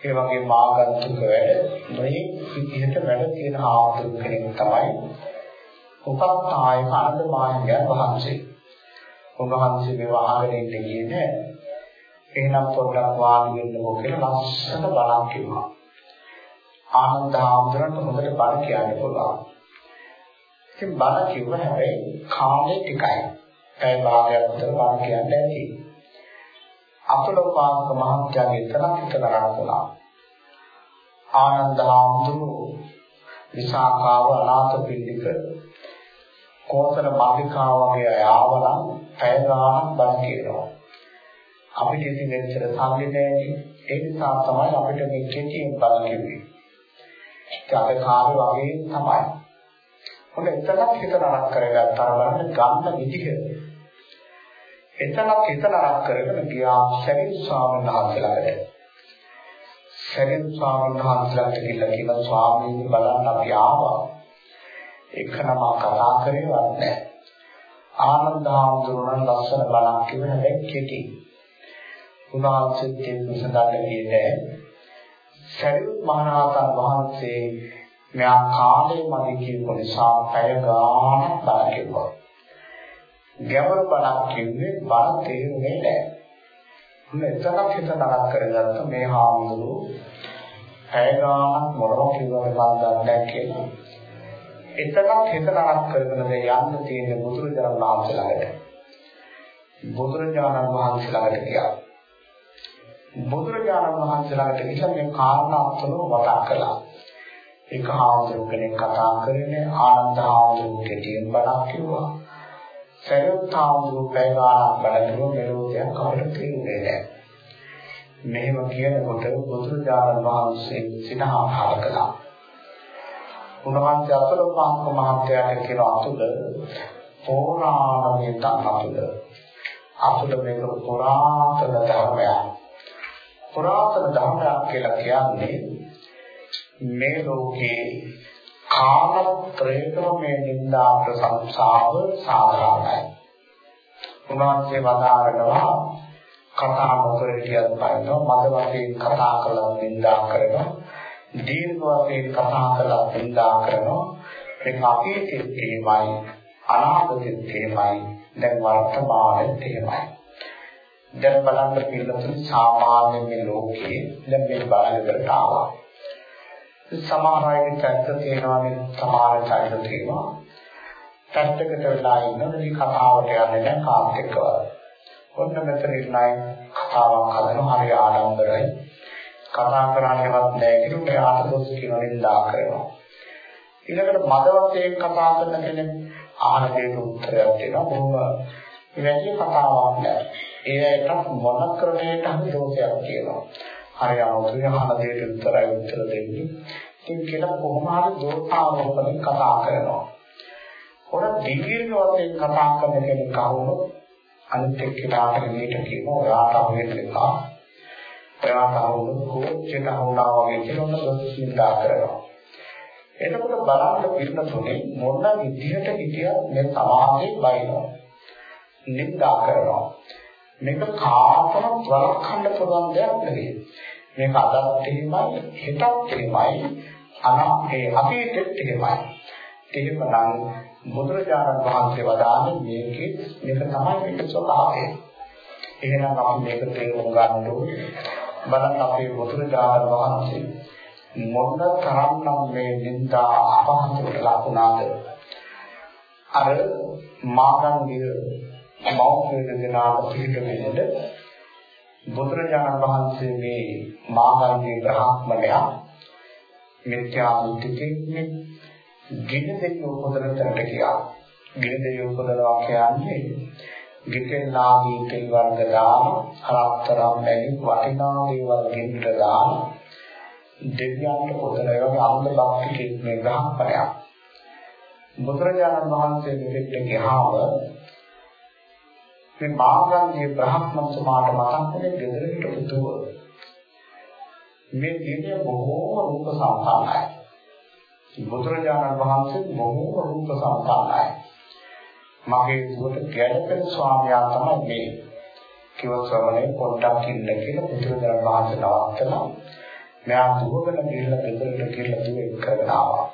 ඒ වගේ මාගන්තුක වැඩ මේ විදිහට වැඩ තියෙන ආතුරු කෙනෙක් තමයි උපත්තායක ආනන්ද මහණියන් වහන්සේ. උන්වහන්සේ මේ වහගෙන ඉන්න ගියේ නෑ. එහෙනම් පොඩ්ඩක් වාඩි වෙන්නකෝ කියලා ලස්සන බලක් කිව්වා. ආනන්ද ආමඳුරන්ට හොඳට බල කියන්න පුළුවන්. ඉතින් බණ කිව්ව හැබැයි කාලේ ටිකයි. ඒ භාගයක් විතර බණ කියන්නේ ඇති. අතුලපාක මහත්යාගේ තරක් තරක් කළා. ආනන්ද හාමුදුරු විසාකාව අනාථ පිළික කෝතර මාධිකා වගේ අය ආවනම් පැය ගාණක් බණ කියනවා. අපිට ඉතින් මෙච්චර සල්ලි නැහැ ඒ නිසා තමයි අපිට මේ කෙටියෙන් බණ කිව්වේ. ඒක අර කාලේ වගේ තමයි. ඔන්න එතනක් හිත නරක කරගත්තා බලන්න ගන්න විදිහ. එතනක් හිත නරක කරගෙන ගියා සරිත් ස්වාමීන් වහන්සේලාට. සරිත් ස්වාමීන් වහන්සේලාට කියලා කියන ස්වාමීන් බලන්න අපි ආවා. එක නම කතා කරේ නැහැ. ආනන්ද හාමුදුරුවෝ ලස්සන බලක් කිව්ව හැබැයි කෙටි. උන්වහන්සේ කියන විසඳන්න ගියේ සරිත් මහරහතන් වහන්සේ මෙයා කාලේ මදි කියපු නිසා පැය ගාණක් බල කිව්වා. ගැඹුරු බලක් කිව්වේ බල තේරුනේ නැහැ. මොන එතනක් හිත නරක කරගත්ත මේ හාමුදුරුවෝ පැය ගාණක් මොනව කිව්වද බාන්දක් කියලා. එතනක් හිත නරක කරගෙන යන්න තියෙන බුදුරජාණන් වහන්සේලාට. බුදුරජාණන් වහන්සේලාට ගියා. බුදුරජාණන් වහන්සේලාට ගිහින් මේ කාරණා තුන වටා කළා. එක හාමුදුරු කෙනෙක් කතා කරන්නේ ආනන්ද හාමුදුරු කෙටියෙන් බණක් කිව්වා. සරියුත් හාමුදුරු පැය ගාණක් බණ කිව්ව මෙලෝකයක් අපිට තේරුනේ නැහැ. මෙහෙම කියනකොට බුදුරජාණන් වහන්සේ සිනහා පහල කළා. උන්වහන්සේ අතුරුපාංක මහත්තයාට කියන අතුල පෝරාණමේ තනතුල අතුල මේක පුරාතන ධර්මයක්. පුරාතන ධර්මයක් කියලා කියන්නේ මේ ලෝකේ කාම ත්‍රේතමය නින්දා ප්‍රසංසාව සාධාරණයි. උන්වහන්සේ වදාරනවා කතා නොකර කියත් බලනවා. මද වශයෙන් කතා කළා නින්දා කරනවා. දීර්ඝ වශයෙන් කතා කළා නින්දා කරනවා. මේ අපේ තේමයි අනාගතේ තේමයි දැන් වර්තමානයේ තේමයි. දැන් බලන්න පිළිතුරු සාමාන්‍ය මේ ලෝකයේ දැන් මේ බලයකට ආවා සමහර අයගේ චරිත තියෙනවානේ සමහර චරිත තියෙනවා පැත්තකට වෙලා ඉන්නොත් මේ කතාවට යන්නේ නැහැ කාත් එක්කවත් ඔන්න මෙතන ඉන්නයි කතාවක් හදනවා හරි ආඩම්බරයි. කතා කරන්නවත් නැහැ කියලා මෙයාට දොස් කියන නින්දා කරනවා. ඊළඟට මදවතෙන් කතා කරන කෙනෙක් අහන දෙයට උත්තරයක් දෙනවා. බොහොම වැඩි කතාවක් නෑ. ඒකට මොන ක්‍රමයකට හරි දෝෂයක් තියෙනවා. හරි අමුතුයි අහන දෙයට උත්තරයි උත්තර දෙන්නේ. ඉතින් කියලා කොහොම හරි දෝෂාවෝපණය කතා කරනවා. ඔර දීර්ඝ වශයෙන් කතා කරන කෙනෙක් කවුරුත් අනිත් එක්කෙනාට මේක කියනවා ඔයාට අහුවෙන්න එපා. ඔයාට අහුවුණු කෝච්චියට අහුණා වගේ කියලා ඔන්න දොස්සින්දා කරනවා. එතකොට බලන්න පිළිතුරේ මොන විදිහට හිටියත් මේ සමාජයේ බයිනවා. නින්දා කරනවා. මේක කාටවත් වළක්වන්න පුළුවන් දෙයක් නෙවෙයි. මේක අදත් එහෙමයි, හෙටත් එහෙමයි, අනාගතේ අතීතෙත් එහෙමයි. එහෙමනම් බුදුරජාණන් වහන්සේ වදාළේ මේකේ මේක තමයි මේක ස්වභාවය. එහෙනම් අපි මේක තේරුම් ගන්න ඕනේ. බලන්න අපේ බුදුරජාණන් වහන්සේ මොන තරම්නම් මේ නිന്ദා අපහසුවට ලකුණාද? අර මාගන්දිය මෞඛ්‍ය දෙනාට පිළිගන්නේ බුදුරජාණන් වහන්සේ මේ මාගන්දිය බ්‍රාහ්මණයා මිත්‍යා දෘෂ්ටිකෙන්නේ ගිනි දෙක උපදන තැනට ගියා. ගිනි දෙක උපදනවා කියන්නේ ගිතෙන් නාගී තෙල් වර්ග දාන, හරතරම් නැති වටිනා දේවල් ගෙන්නට දාන දෙවියන්ට පොතන ඒ වගේ අන්ධ භක්ති කෙනෙක් මේ ගහපරයක්. බුදුරජාණන් වහන්සේ මෙතෙට ගියාම මේ මාගන්ගේ බ්‍රහ්මන් සමාට මතක් වෙන ගෙදරට පුතුව මේ දිව්‍ය බොහෝම රූප සම්පන්නයි. බුදුරජාණන් වහන්සේ බොහෝ රූප සම්පන්නයි. මගේ දුවට ගැළපෙන ස්වාමියා තමයි මේ. කිව ශ්‍රමණේ පොඩ්ඩක් ඉන්න කියලා බුදුරජාණන් වහන්සේ නවත්තලා මෙයා දුවගෙන ගිහිල්ලා ගෙදරට ගිහිල්ලා දුව එක් කරගෙන ආවා.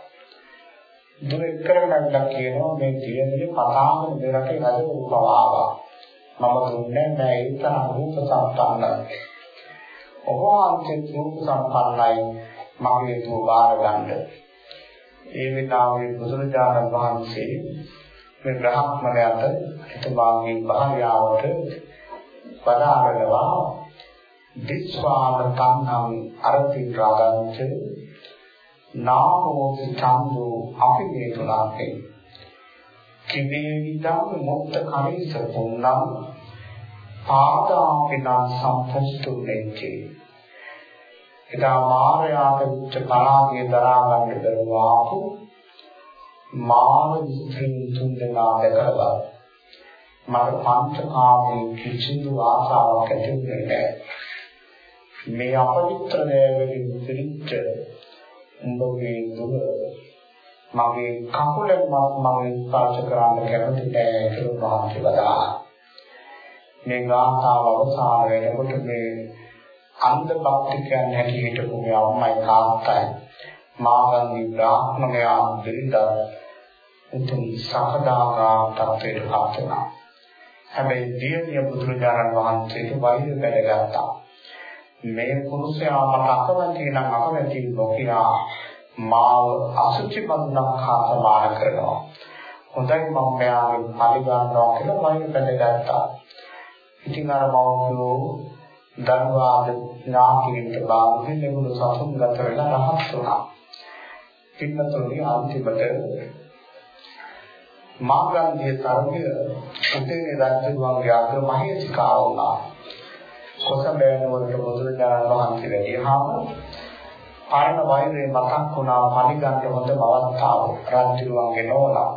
දුව එක් කරගෙන කියනවා මේ ජීවිතේ පතාගෙන දෙරටේ රජ රූපවාවා. මම දුන්නේ නැහැ ඒ තරම් රූප සම්පන්නයි. ඔබ වහන්සේ රූප සම්පන්නයි මගේ දුව බාර ගන්න. ඒ වෙලාවේ බුදුරජාණන් වහන්සේ මේ බ්‍රහ්මණයට එතුමාගේ භාර්යාවට වදාරනවා දිස්වාන කන්නම් අරති රාගංච නාමෝ චන්දෝ අපි මේ තුනක්ේ කිමේවිදම් මොක්ත කරිස පුන්නම් පාදාපිනං සම්පස්තු නෙච්චේ එදා මායාට උච්ච පරාගය දරා ගන්න දරුවාපු මාන ස්ත්‍රී තුන් දෙනා දැකලා මට පංචකාමයේ කිසිදු ආසාවක් ඇති වෙන්නේ නැහැ. මේ අපවිත්‍ර නෑවලින් පිළිච්ච උඹගේ දුර මගේ කකුලෙන් මම ස්පර්ශ කරන්න කැමති නෑ කියලා මහන්සියලා මේ ගාථාව අවසාන වෙනකොට මේ අන්ධ භක්තිකයන් හැටියට මේ අම්මයි තාත්තයි මාගන්දි බ්‍රාහ්මණයා බිරිඳ උතුම් සකදාගා තත්ත්වයට පත් වෙනවා. හැබැයි දියණිය බුදුරජාණන් වහන්සේට වෛර බැලගත්තා. මේ පුරුෂයා මට අකමැති නම් අකමැති නොකියා මාව අසුචි බඳුනක් හා සමාන කරනවා. හොඳයි මම මෙයාගේ පරිගන්නවා කියලා වෛර බැලගත්තා. ඉතින් අර මව්පියෝ දරුවාද ඥාතියින්ට බාහිර නෙමුණු සතුන් ගත වෙලා රහත් වුණා. පින්නතුනි අන්තිමට මාගන්ධිය තරගය උදේ රාජ්‍යවංගේ අග්‍ර මහේසිකාව වුණා. කොසඹෑ නුවරට බුදුරජාණන් වහන්සේ වැඩිහාම ආරණ වෛරේ මතක් වුණා පරිගන්න හොඳ අවස්ථාව රාජ්‍යවංගේ නෝනා.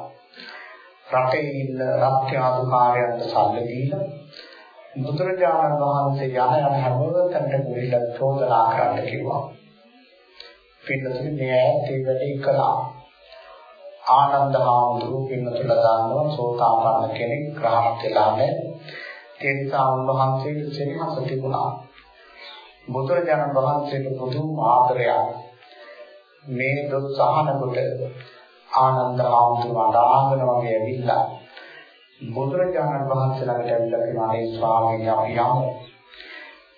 රටේ ඉන්න රාජ්‍යාධිකාරයන්ට සල්ලි දීලා බුදුරජාණන් වහන්සේ යන යන හැමතැනට ගිහිල්ලා චෝදනා කරන්න කිව්වා. පින්නතුනි මේ ඈත් ඒ වැඩේ කළා. ආනන්ද හාමුදුරුවෝ පින්නතුල දානවා සෝතාපන්න කෙනෙක් ග්‍රහණත් වෙලා නැහැ. ඒ නිසා උන්වහන්සේට සෙනෙහස තිබුණා. බුදුරජාණන් වහන්සේට පුදුම ආදරයක්. මේ දොස් අහනකොට ආනන්ද හාමුදුරුවෝ අඬාගෙන වගේ ඇවිල්ලා බුදුරජාණන් වහන්සේ ළඟට ඇවිල්ලා කියනවා "අනේ ස්වාමීනි අපි යමු."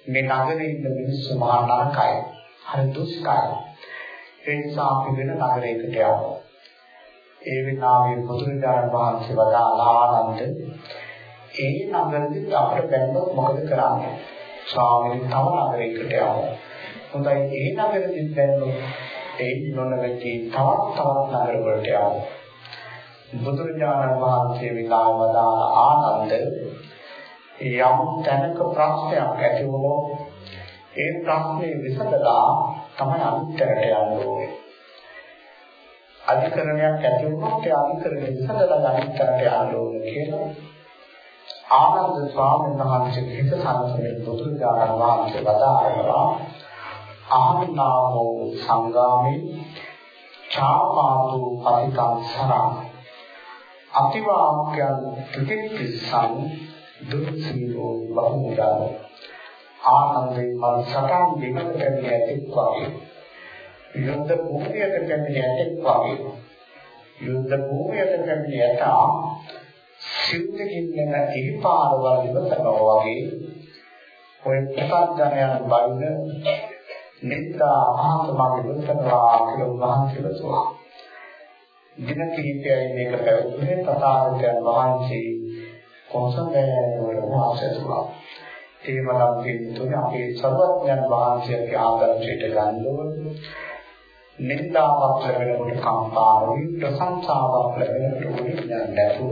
මේ නගරේ ඉන්න මිනිස්සු මහා නරකයි. හරි දුෂ්කරයි. ඒ නිසා අපි වෙන නගරයකට යමු. ඒ විනාවේ බුදුරජාණන් වහන්සේ වදාළා ආනන්ද ඒ නගරෙදි අපිට බැලුවොත් මොකද කරන්නේ? ස්වාමීන් තව නගරයකට යමු. හොඳයි ඒ නගරෙදි බැලුවොත් ඒ නොනවති තවත් තවත් නගර වලට යමු. බුදුරජාණන් වහන්සේ විලාය වදාළ ආනන්ද යම් තැනක ප්‍රශ්නයක් ඇති වුණොත් ඒ ප්‍රශ්නේ විසඳලා තමයි අන්තරට යන්න ඕනේ. අධිකරණයක් ඇති වුණොත් ඒ අධිකරණය විසඳලා අන්තරට යන්න ඕනේ කියලා ආනන්ද ස්වාමීන් වහන්සේ හිත සම්පූර්ණ බුදුරජාණන් වහන්සේ වදාළා අහන්නාමෝ සංගාමේ චාපාතු පරිකංසරං අතිවාක්‍යං තුතිස්සං දුස්සීරෝ බහුමුදාන ආනන්දේ මල් සටන් දෙකට පැමිණ ඇතෙක් වගේ. යුද්ධ භූමියට පැමිණ ඇතෙක් වගේ. යුද්ධ භූමියට පැමිණ ඇතා සිද්දකින් යන ඉහිපාරවල් ඉවතනවා වගේ ඔය ප්‍රසන්නයන් බයින නිද්දා ආත්මාවේ ඉවතනවා කියලා උන්වහන්සේ කියනවා දින කිහිපයයි මේක පැවතුනේ තථාගතයන් වහන්සේ කොසඹෑනුවර වාසයතුලා. ඒ වනම් පිටුනේ අපේ සර්වඥන් වහන්සේගේ ආදර්ශයට ගන්න ඕනේ. නින්දාවක් ලැබෙනකොට කම්පා වෙයි ප්‍රශංසාවක් ලැබෙනකොට උඩින් නැතුව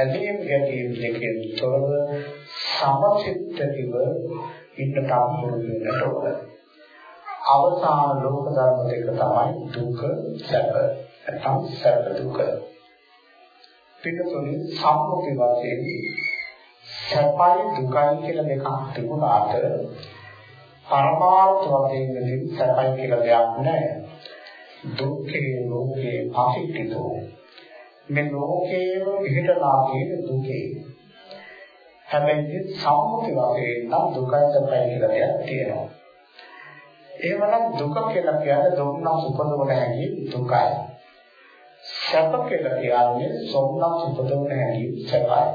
ඇලීම් ගැටීම් දෙකෙන් තොරව සමචිත්තතිව ඉන්නට අනුකූල වෙන්නට ඕන. අවසාන ලෝක ධර්ම දෙක තමයි දුක සැප. නැත්නම් සැප දුක. පිටුතුනි සම්මුති වශයෙන් සැපයි දුකයි කියලා දෙකක් තිබුණාට පරමාර්ථ වශයෙන් දෙවි සැපයි කියලා දෙයක් නැහැ. දුක්ඛේ ලෝකේ පසිටිතෝ මේ ලෝකේම පිටලා තියෙන දුකේ හැබැයි සම්මුති වශයෙන් නම් දුකයි සැපයි කියලා දෙයක් තියෙනවා. එහෙමනම් දුක කියලා කියන්නේ දුක්ඛ සුපදවන හැටි දුකයි. සැප කියලා කියන්නේ සොම්නස් උපදවන හැටි සැපයි.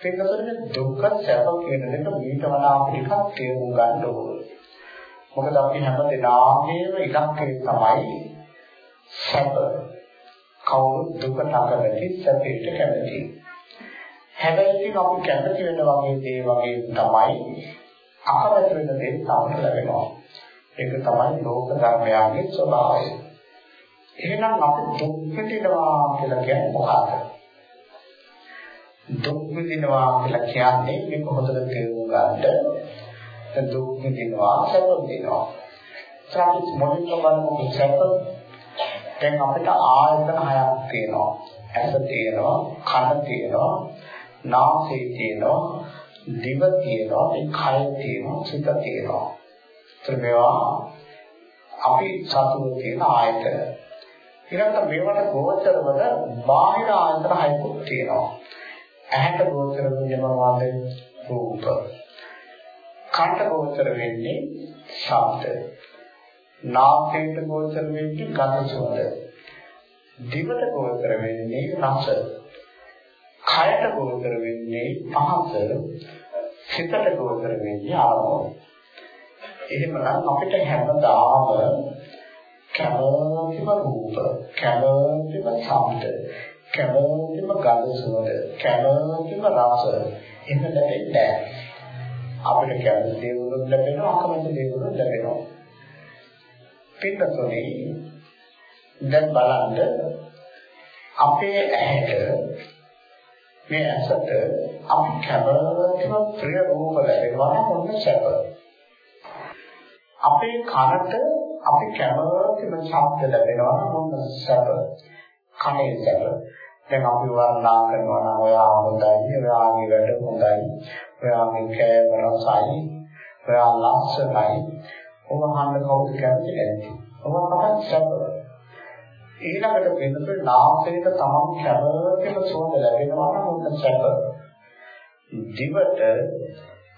පින්නතර දුක්ඛ සැප කියන දෙක මීට වඩා අපිට තේරුම් ගන්න ඕනේ. මොකද අපි හැම දෙනාගේම ඉලක්කය තමයි සැප. කවුරු දුකට අකමැති සැපයට කැමති. හැබැයි ඉතින් අපි කැමති වෙන වගේ දේ වගේ තමයි අකමැති වෙන දේ තමයි ලැබෙනවා. ඒක තමයි ලෝක ධර්මයන්ගේ ස්වභාවය. එහෙනම් අපි දුක් විඳිනවා කියලා කියන්නේ මොකක්ද? දුක් විඳිනවා කියලා කියන්නේ මේක හොඳට තේරුම් ගන්න. දුක් විඳිනවා සැප විඳිනවා. සාපිට මොනින් බලමු සැප දැන් අපිට ආයතන හයක් තියෙනවා. ඇස තියෙනවා, කන තියෙනවා, නාසය තියෙනවා, දිව තියෙනවා, ඒ කය තියෙනවා, සිත තියෙනවා. ඒත් මේවා අපි සතුට තියෙන ආයතන. ඊළඟට මේවට ගෝචර වල බාහිර ආයතන හයකුත් තියෙනවා. ඇහැට ගෝචර වෙන්නේ මොනවද? රූප. කනට ගෝචර වෙන්නේ ශබ්ද. නාසයට ගෝචර වෙන්නේ ගඳ සුවඳ. දිවට ගෝචර වෙන්නේ රස. කයට ගෝචර වෙන්නේ පහස. සිතට ගෝචර වෙන්නේ ආරෝහය. එහෙමනම් අපිට හැමදාම කැමතිම රූප, කැමතිම ශබ්ද, කැමතිම ගඳ සුවඳ, කැමතිම රස එහෙම ලැබෙන්නේ අපිට කැමති දේවල් ලැබෙනවා, අකමැති දේවල් ලැබෙනවා. පිටතොනේ දැන් බලන්න අපේ ඇහැට මේ ඇසට අපි කැමතිම ප්‍රිය රූප ලැබෙනවා මොන සැප. අපේ කනට අපි කැමතිම ශබ්ද ලැබෙනවා මොන සැප? කනේ සැප. දැන් අපි වර්ණනා කරනවා නම් ඔයා හොඳයි ඔයාගේ වැඩ හොඳයි ඔයාගේ කෑම රසයි ඔයා ලස්සනයි. ඔබ අහන්න කවුද කැමති නැති ඔබ තමයි සැප ඊළඟට වෙනකොට නාසයට තමන් කැමතිම සුවඳ ලැබෙනවා නම් උන්න සැප. දිවට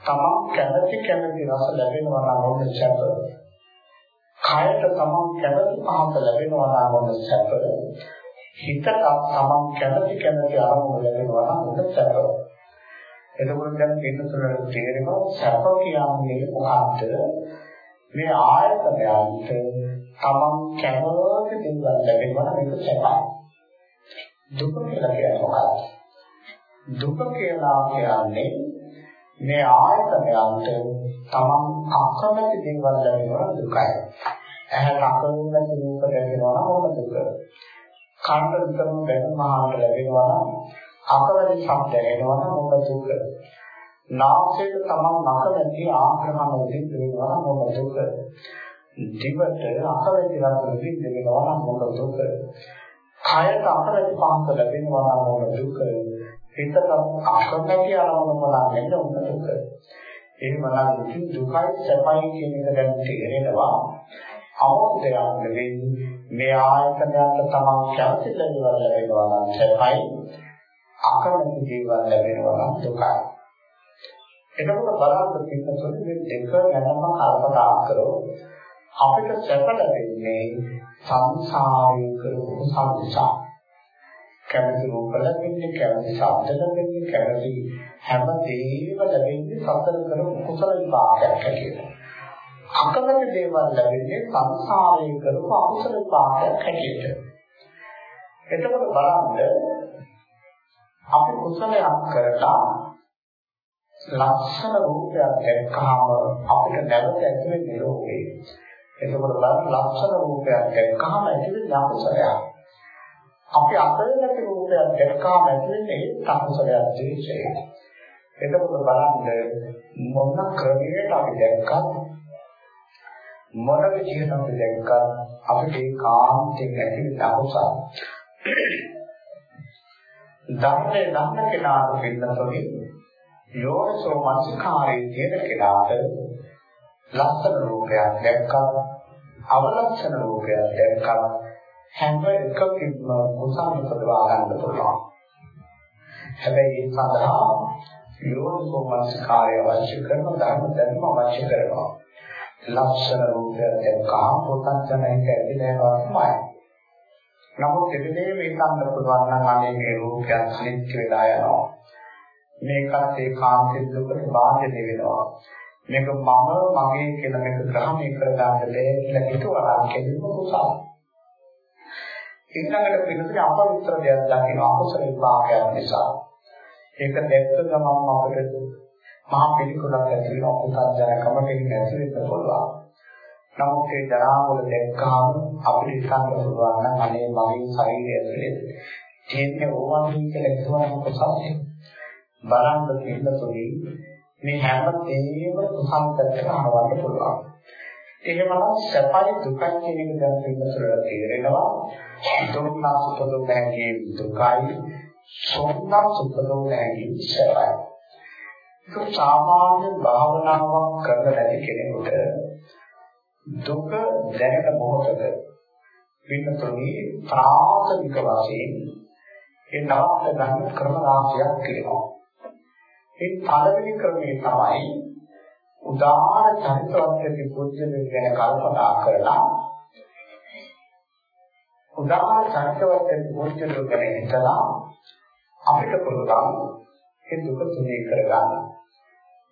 තමන් කැමති කැමති රස ලැබෙනවා නම් උන්න සැප. කයට තමන් කැමති පහස ලැබෙනවා නම් උන්න සැප. හිතට තමන් කැමති කැමති අරමුණු ලැබෙනවා නම් උන්න සැප. එතකොට දැන් පින්නතුලට තේරෙනවා සැප කියන්නේ මොකක්ද? මේ ආයතනයන්ට තමන් කැමති දේවල් ලැබෙනවා මේක සැපයි. දුක කියලා කියන්නේ මොකක්ද? දුක කියලා කියන්නේ මේ ආයතනයන්ට තමන් අකමැති දේවල් ලැබෙනවා දුකයි. ඇහැ අකමැති රූප ලැබෙනවා නම් දුක. කන්න විතරම බැලුම ආහාර ලැබෙනවා නම් අකමැති ශබ්ද ඇහෙනවා නම් දුක. නාසයට තමන් නැකැති ආග්‍රහණ උදින් වෙනවා මොන දුක? දිවට අකවැති රස උදින් වෙනවා නම් මොන දුක? කයට අකවැති පාන්ත ලැබෙනවා නම් මොන දුක? හිතට අකමැති අරමුණ බලන්නේ මොන දුක? එහෙම නම් දුකයි සැපයි කියන එක දැන් තේරෙනවා. අවබෝධයක් නෙවෙයි. මේ ආයතනයන්ට තමන් කැමති දේවල් ලැබෙනවා නම් සැපයි. අකමැති දේවල් ලැබෙනවා නම් දුකයි. එතකොට බලන්න පිටතට මේ දෙක ගැනම කල්පනා කරොත් අපිට සැප ලැබෙන්නේ සංසාරේ කරපු සංසාර. කැමති රූප ලැබෙන්නේ, කැමති ශබ්ද ලැබෙන්නේ, කැමති හැම දෙයක්ම ලැබෙන්නේ සතර කරපු කුසල විපාකයක් හැටියට. අකමැති දේවල් ලැබෙන්නේ සංසාරේ කරපු අකුසල විපාකයක් හැටියට. එතකොට බලන්න අපි කුසලයක් කරලා ලක්ෂණ රූපයක් දැක්කහම අපිට නැවත ඇති වෙන්නේ ලෝකේ. එතකොට බලන්න ලක්ෂණ රූපයක් දැක්කහම ඇති වෙන්නේ අකුසලයක්. අපි අකලැති රූපයක් දැක්කහම ඇති වෙන්නේ අකුසලයක් ද්වේෂය. එතකොට බලන්න මොන ක්‍රමයකට අපි දැක්කත් මොන විදිහට අපි දැක්කත් අපිට ඒ කාන්තෙන් ඇති වෙන අකුසල. ධර්මයේ ධර්ම කෙනාට පින්නතොනේ යෝනිසෝ මනසිකාරයේ තියෙන කෙනාට ලක්ෂණ රූපයක් දැක්කම අවලක්ෂණ රූපයක් දැක්කම හැම එකකින්ම කුසල උපදවා ගන්න පුළුවන්. හැබැයි ඒ සඳහා යෝනිසෝ මනසිකාරය අවශ්‍ය කරන ධර්ම ධර්ම අවශ්‍ය කරනවා. ලක්ෂණ රූපයක් දැක්කම පොතන්ජනයික ඇතිවෙනවා තමයි. නමුත් එදිනේ මේ සම්බන්ධ පුළුවන් නම් අනේ මේ රූපයක් අනිත්‍ය වෙලා යනවා. මේකත් ඒ කාන්තෙන් දුකට බාධ්‍ය වෙනවා. මේක මම මගේ කියලා මේක ග්‍රහණය කරගන්න බැහැ කියලා හිතුවා කෙනෙක් කුසල. ඊළඟට පිළිතුරු අපවිත්‍ර දෙයක් දකින්න අකුසල විපාකයක් නිසා. ඒක දැක්ක ගමන් අපිට මහා පිළිකුලක් ඇති වෙන අකුසල් ජනකමකින් ඇති වෙන්න පුළුවන්. නමුත් ඒ ජනාවල දැක්කහම අපිට හිතන්න පුළුවන් නම් අනේ මගේ ශරීරය ඇතුලේ තියෙන ඕවන් කියලා හිතුවා කුසලයි. බලන්න පිළිතුරේ මේ හැම තේම කුසල් පැත්තට හරවන්න පුළුවන්. එහෙමනම් සැපයි දුකයි කියන එක දැන් පිළිතුරට තේරෙනවා. දුක්ඛ සුඛ දුක්ඛයේ දුකයි සෝමනා සුඛ දුක්ඛයේ සැපයි. ඒක සාමාන්‍ය භාවනාවක් කරන නැති කෙනෙකුට දුක දැනට මොහොතක පිළිතුරේ ප්‍රාථමික වශයෙන් ඒ නවත් ගන්න ක්‍රම රාශියක් තියෙනවා. ඒ පළවෙනි ක්‍රමය තමයි උදාාර චරිතවත් පුද්ගලයන් ගැන කල්පනා කරලා උදාාර චරිතවත් පුද්ගලයන් ගැන හිතලා අපිට පුළුවන් ඒ දුක තුනී කරගන්න.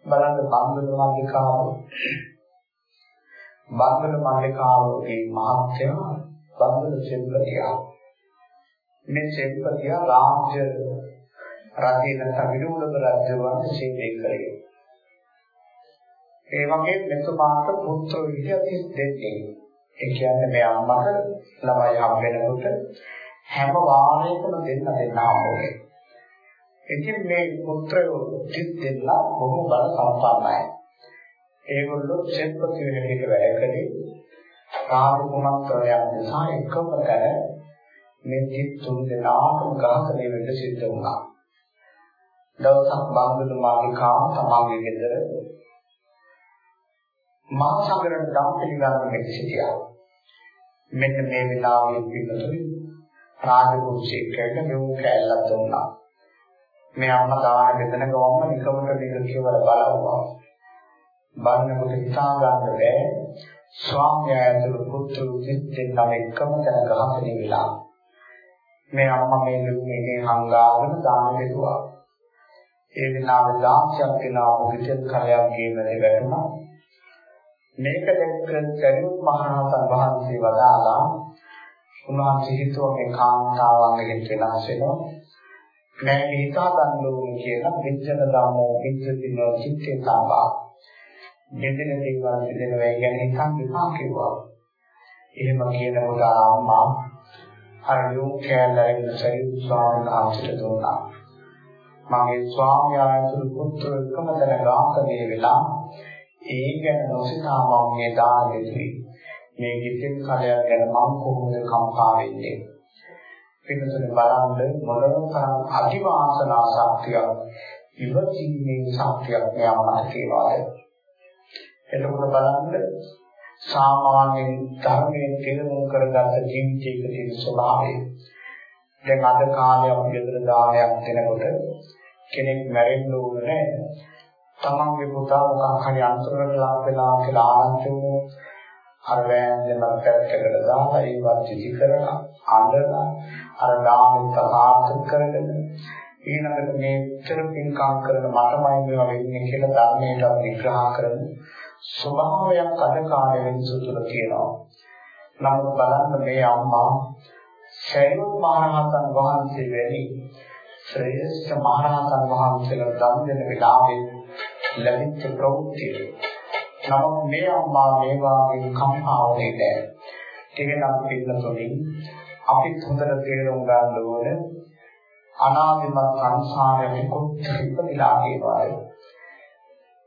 බලන්න බන්ධන මාර්ගිකාව බන්ධන මාර්ගිකාවගේ මහත්ය බන්ධන සෙල්පතියා මේ සෙල්පතියා රාජ්‍ය රජේ නැත්නම් විනෝද රජවන්ට සේවය කළේ. ඒ වගේ මෙතුමාට පුත්‍ර විදියට දෙන්නේ. ඒ කියන්නේ මේ අම්මට ළමයි හම් වෙනකොට හැම වාරයකම දෙන්න දෙන්න ඕනේ. ඉතින් මේ පුත්‍රයෝ තිස් දෙන්න බොහෝ බල සම්පන්නයි. ඒගොල්ලෝ සෙන්පති වෙන විදිහට වැඩ කළේ රාජ කුමන්ත්‍රණයක් නිසා එකම තැන මේ තිස් තුන් දෙනාටම ඝාතනය වෙන්න සිද්ධ වුණා. දවසක් බාගල මාලිකාව තමන්ගේ ගෙදර මහා සංඝරත්න දම් පිළිගන්න මෙතන සිටියා. මෙන්න මේ වෙලාවේ පිළිතුරු රාජපුරුෂයෙක් කියලා මෙවුන් කැලලක් දුන්නා. මේ අම්මා දාන බෙදන ගමම නිකමට මේක කියලා බලවුවා. බලනකොට හිතා ගන්න බැහැ ස්වාමියා ඇතුළු පුත්‍රු දෙන්නා එකම තැන ගහගෙන ඉලා. මේ අම්මා මේ දුන්නේ හංගාගෙන දාන දෙතුවා. ඒ වෙලාවේ දාක්ෂයක් වෙනා මොහිතෙන් කරයක් ගේමනේ වැටුණා. මේක දැක්ක සරියුත් මහරහතන් වහන්සේ වදාලා උන්වහන්සේ හිතුවා මේ කාන්තාවන්ගෙන් වෙනස් වෙනවා. මේ හිතා ගන්න ඕනේ කියලා විච්ඡන ධම්මෝ විච්ඡතිනෝ චිත්තේ සාවා. මෙතන දේවල් දෙනවා කියන්නේ නිකන් විපාක කිව්වා. එහෙම කියනකොට අම්මා අර යොමු කැලේ සරියුත් ස්වාමීන් වහන්සේට දුන්නා. මගේ ස්වාමියා ඇතුළු පුත්‍ර එකම තැන ඝාතනය වෙලා ඒ ගැන නොසිතා මම මේ දානෙදී මේ කිසිම කලයක් ගැන මම කොහොමද කම්පා වෙන්නේ? පිටුතුනේ බලන්න මොනතරම් අතිවාසනා ශක්තියක් ඉවසීමේ ශක්තියක් මෙයාට තියෙනවාද එතකොට බලන්න සාමාන්‍යයෙන් ධර්මයෙන් තේරුම් කරගත්ත ජීවිතයක තියෙන ස්වභාවය. දැන් අද කාලේ අපි ගෙදර දානයක් දෙනකොට කෙනෙක් මැරෙන්න ඕන නැහැ. තමන්ගේ පුතා මොකක් හරි අන්තරවල ලක් වෙලා කියලා ආරංචි වුණොත් අර වෑන්දම පැත්තකට දාලා ඒවත් ඉති කරලා අඬලා අර දානෙත් සාර්ථක කරගෙන ඊළඟට මේ උත්තර පින්කම් කරන මටමයි මේවා වෙන්නේ කියලා ධර්මයට විග්‍රහ කරන ස්වභාවයක් අද කාලේ වෙනසු තුල තියෙනවා. නමුත් බලන්න මේ අම්මා ශෛව මහරහතන් වහන්සේ වැනි ශ්‍රේෂ්ඨ මහරහතන් වහන්සේලා දන් දෙන වෙලාවේ ලැබිච්ච ප්‍රවෘත්තිය. නමුත් මේ අම්මා මේ වාගේ කම්පාවනේ නැහැ. ඒක නම් පිළිතුරින් අපි හොඳට තේරුම් ගන්න ඕන අනාදිමත් සංසාරයේ කොච්චර ඉපදිලා ඒවායි.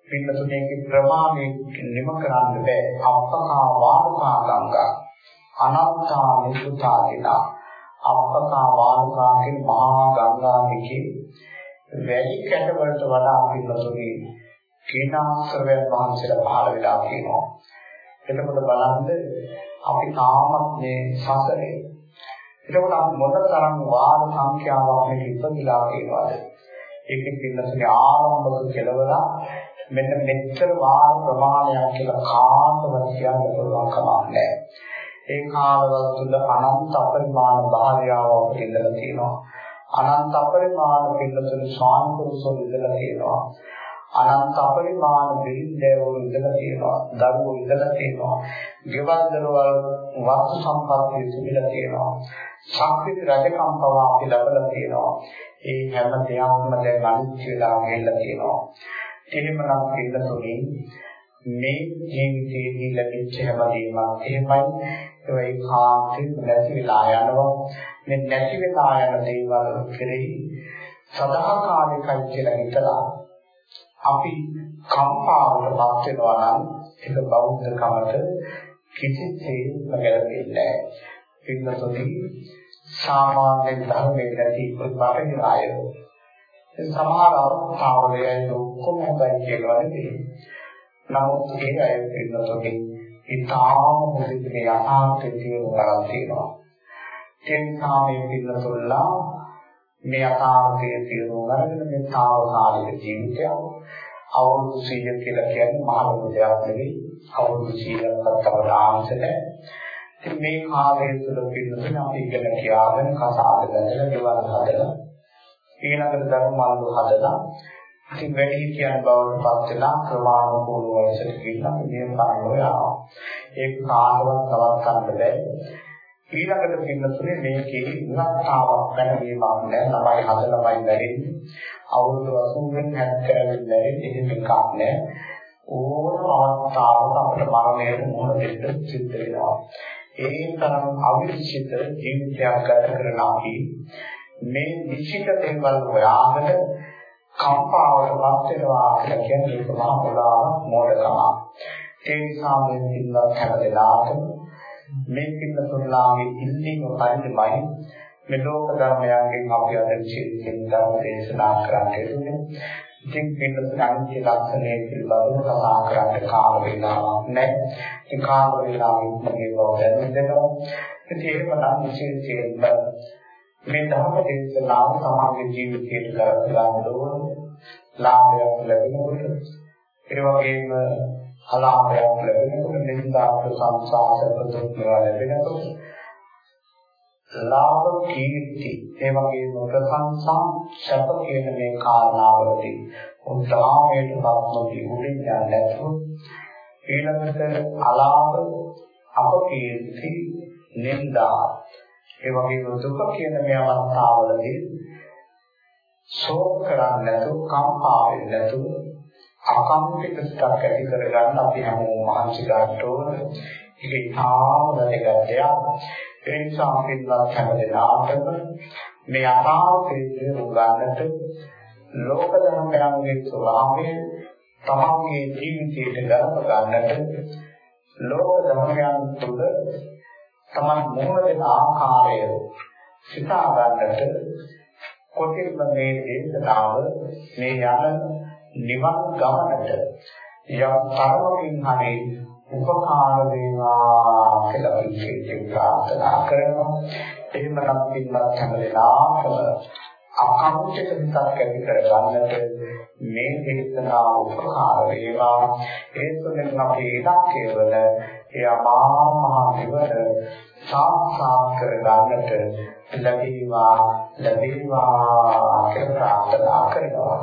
පිළිතුරේ ප්‍රමාණය නිම කරන්න බෑ. අපකා වාරුකා ගංගා අනත්තා නිසුතාදිනා අපකා වාරුකා කියන මහා ගංගා දෙකේ වැලි කැට වලට වඩා පිළිතුරේ කීනාශ්‍රවයන් වහන්සේලා පහළ වෙලා තියෙනවා. එතකොට බලන්න අපි තාමත් මේ සසරේ එතකොට අපි මොන තරම් වාර සංඛ්‍යාවක් මේ ඉපදිලා තියෙනවද? ඒකෙන් පින්නතුනේ ආරම්භක කෙලවලා මෙන්න මෙච්චර වාර ප්‍රමාණයක් කියලා කාටවත් කියන්න පුළුවන් කමක් නැහැ. ඒ කාලවල තුල අනන්ත අපරිමාණ භාර්යාවක් ඉඳලා තියෙනවා. අනන්ත අපරිමාණ පිළිතුරු ස්වාමි පුරුෂෝ ඉඳලා තියෙනවා. අනන්ත අපරිමාණ බිරිඳවෝ ඉඳලා තියෙනවා. දරුවෝ ඉඳලා තියෙනවා. ගෙවල් දරවල් වස්තු සම්පත්තිය තිබිලා තියෙනවා. ශක්ති රජකම් පවා අපි ලබලා තියෙනවා. ඒ හැම දෙයක්ම දැන් අනිත්‍ය වෙලා ගෙල්ලා තියෙනවා. එහෙමනම් පිළිතුරේ මේ ජීවිතයේදී ලැබිච්ච හැමදේම එහෙමයි ඒ කාන්තෙන් නැති වෙලා යනවා මේ නැති වෙලා යන දේවල් කෙරෙහි සදාකාලිකයි කියලා හිතලා අපි කම්පාවටපත් වෙනවා නම් ඒක බෞද්ධ කමට කිසිසේත් ගැලපෙන්නේ නැහැ. පින්නතොටි සාමාන්‍ය ධර්මයේ නැති ප්‍රතිපාදක ආය. සමහර අවස්ථාවල ඒ ඔක්කොම හොඳයි කියලා නෙවෙයි. නමුත් ඒක අය පින්නතොටි ඉතාම හොඳට මේ යථාර්ථය තේරුම් ගන්න තියෙනවා. ඒ නිසා මේ පින්නතොල්ලා මේ යථාර්ථය තේරුම් ගන්න මේ తాවකාලික ජීවිතය අවුරුදු 100 කියලා කියන්නේ මහ ලොකු දෙයක් නෙවෙයි. අවුරුදු 100ක්වත් තව ආංශනේ. ඉතින් මේ කාලය තුළ පින්නතුන් අපි ඉගෙන කියාගෙන කතා කරලා දේවල් හදලා ඊළඟට ධර්ම මාර්ග හදලා ඉතින් වැඩි කියන බවට පත් වෙලා ක්‍රමානුකූලව වයසට ගිහිල්ලා මේ කාර්යය ආවා. ඒක කාටවත් තවත් කරන්න බැහැ. ඊළඟට පින්නතුනේ මේකේ ඉලක්කාවක් පැනවීමක් නෑ. ළමයි හද ළමයි බැරින්නේ. අවුරුදු 80 70 බැරින්නේ එහෙම එකක් නෑ. ඕනම අවස්ථාවක අපිට මරණයට මුහුණ දෙන්න සිද්ධ වෙනවා. ඒ තරම් අවිශ්චිත ජීවිතයක් ගත කරන අපි මේ නිශ්චිත දේවල් හොයාගෙන කම්පාවටපත් වෙනවා කියලා කියන්නේ ඒක මහා පොළාව මෝඩකම. ඒ නිසා මේ පිළිබඳ හැමදෙනාටම මේ පිළිතුරුලාගේ ඉල්ලීම පරිදිමයි මේ ලෝක ධර්මයන්ගෙන් අපි අද විශේෂයෙන් ධර්ම දේශනා කරන්නේ. ඉතින් පින්නත් අනිත්‍ය ලක්ෂණය පිළිබඳව කතා කරන්න කාල වේලාවක් නැහැ. ඒ කාල වේලාවෙන් මේ බව දැනෙනවා. ඉතින් එහෙමනම් විශේෂයෙන්ම මේ ධර්ම දේශනාව සමාජ ජීවිතයට ගන්න ඕන. ලාභයක් ලැබෙනකොට ඒ වගේම අලාභයක් ලැබෙනකොට නින්දාට සංසාර දුක් ලැබෙනකොට ලාභ කීර්ති ඒ වගේම ප්‍රශංසා සැප කියන මේ කාරණාවලදී උදාමයට පත්වී උඩින් යන්නේ නැතුව ඊළඟට අලාභ අපකීර්ති නින්දා ඒ වගේම දුක කියන මේ අවස්ථාවලදී ශෝක කරන්නේ නැතුව කම්පා වෙන්නේ නැතුව අකම්පිත සිතක් ඇති කරගන්න අපි හැමෝම මහන්සි ගන්න ඕන. ඒක ඉතාම වැදගත් දෙයක්. ඒ නිසා අපින්වත් හැමදෙනාටම මේ අපාර්ථයේ උගන්නට ලෝක ධර්මයන්ගේ ස්වභාවය තමන්ගේ ජීවිතයට ගලප ගන්නට ලෝක ධර්මයන් තුළ තමන් මොහොත දෙන ආකාරය සිතා ගන්නට කොටින්ම මේ දේශනාව මේ යන නිවන් ගමනට යම් තරමකින් හරි උපකාර වේවා කියලා විශේෂයෙන් ප්‍රාර්ථනා කරනවා. එහෙම නම් පින්වත් හැමදෙනාටම අකම්පිත හිතක් ඇති කරගන්නට මේ දේශනාව උපකාර වේවා. ඒ තුළින් අපේ ඉලක්කය වල ඒ අමා මහ නිවන සාක්ෂාත් කරගන්නට ලැබේවා ලැබේවා කියලා ප්‍රාර්ථනා කරනවා.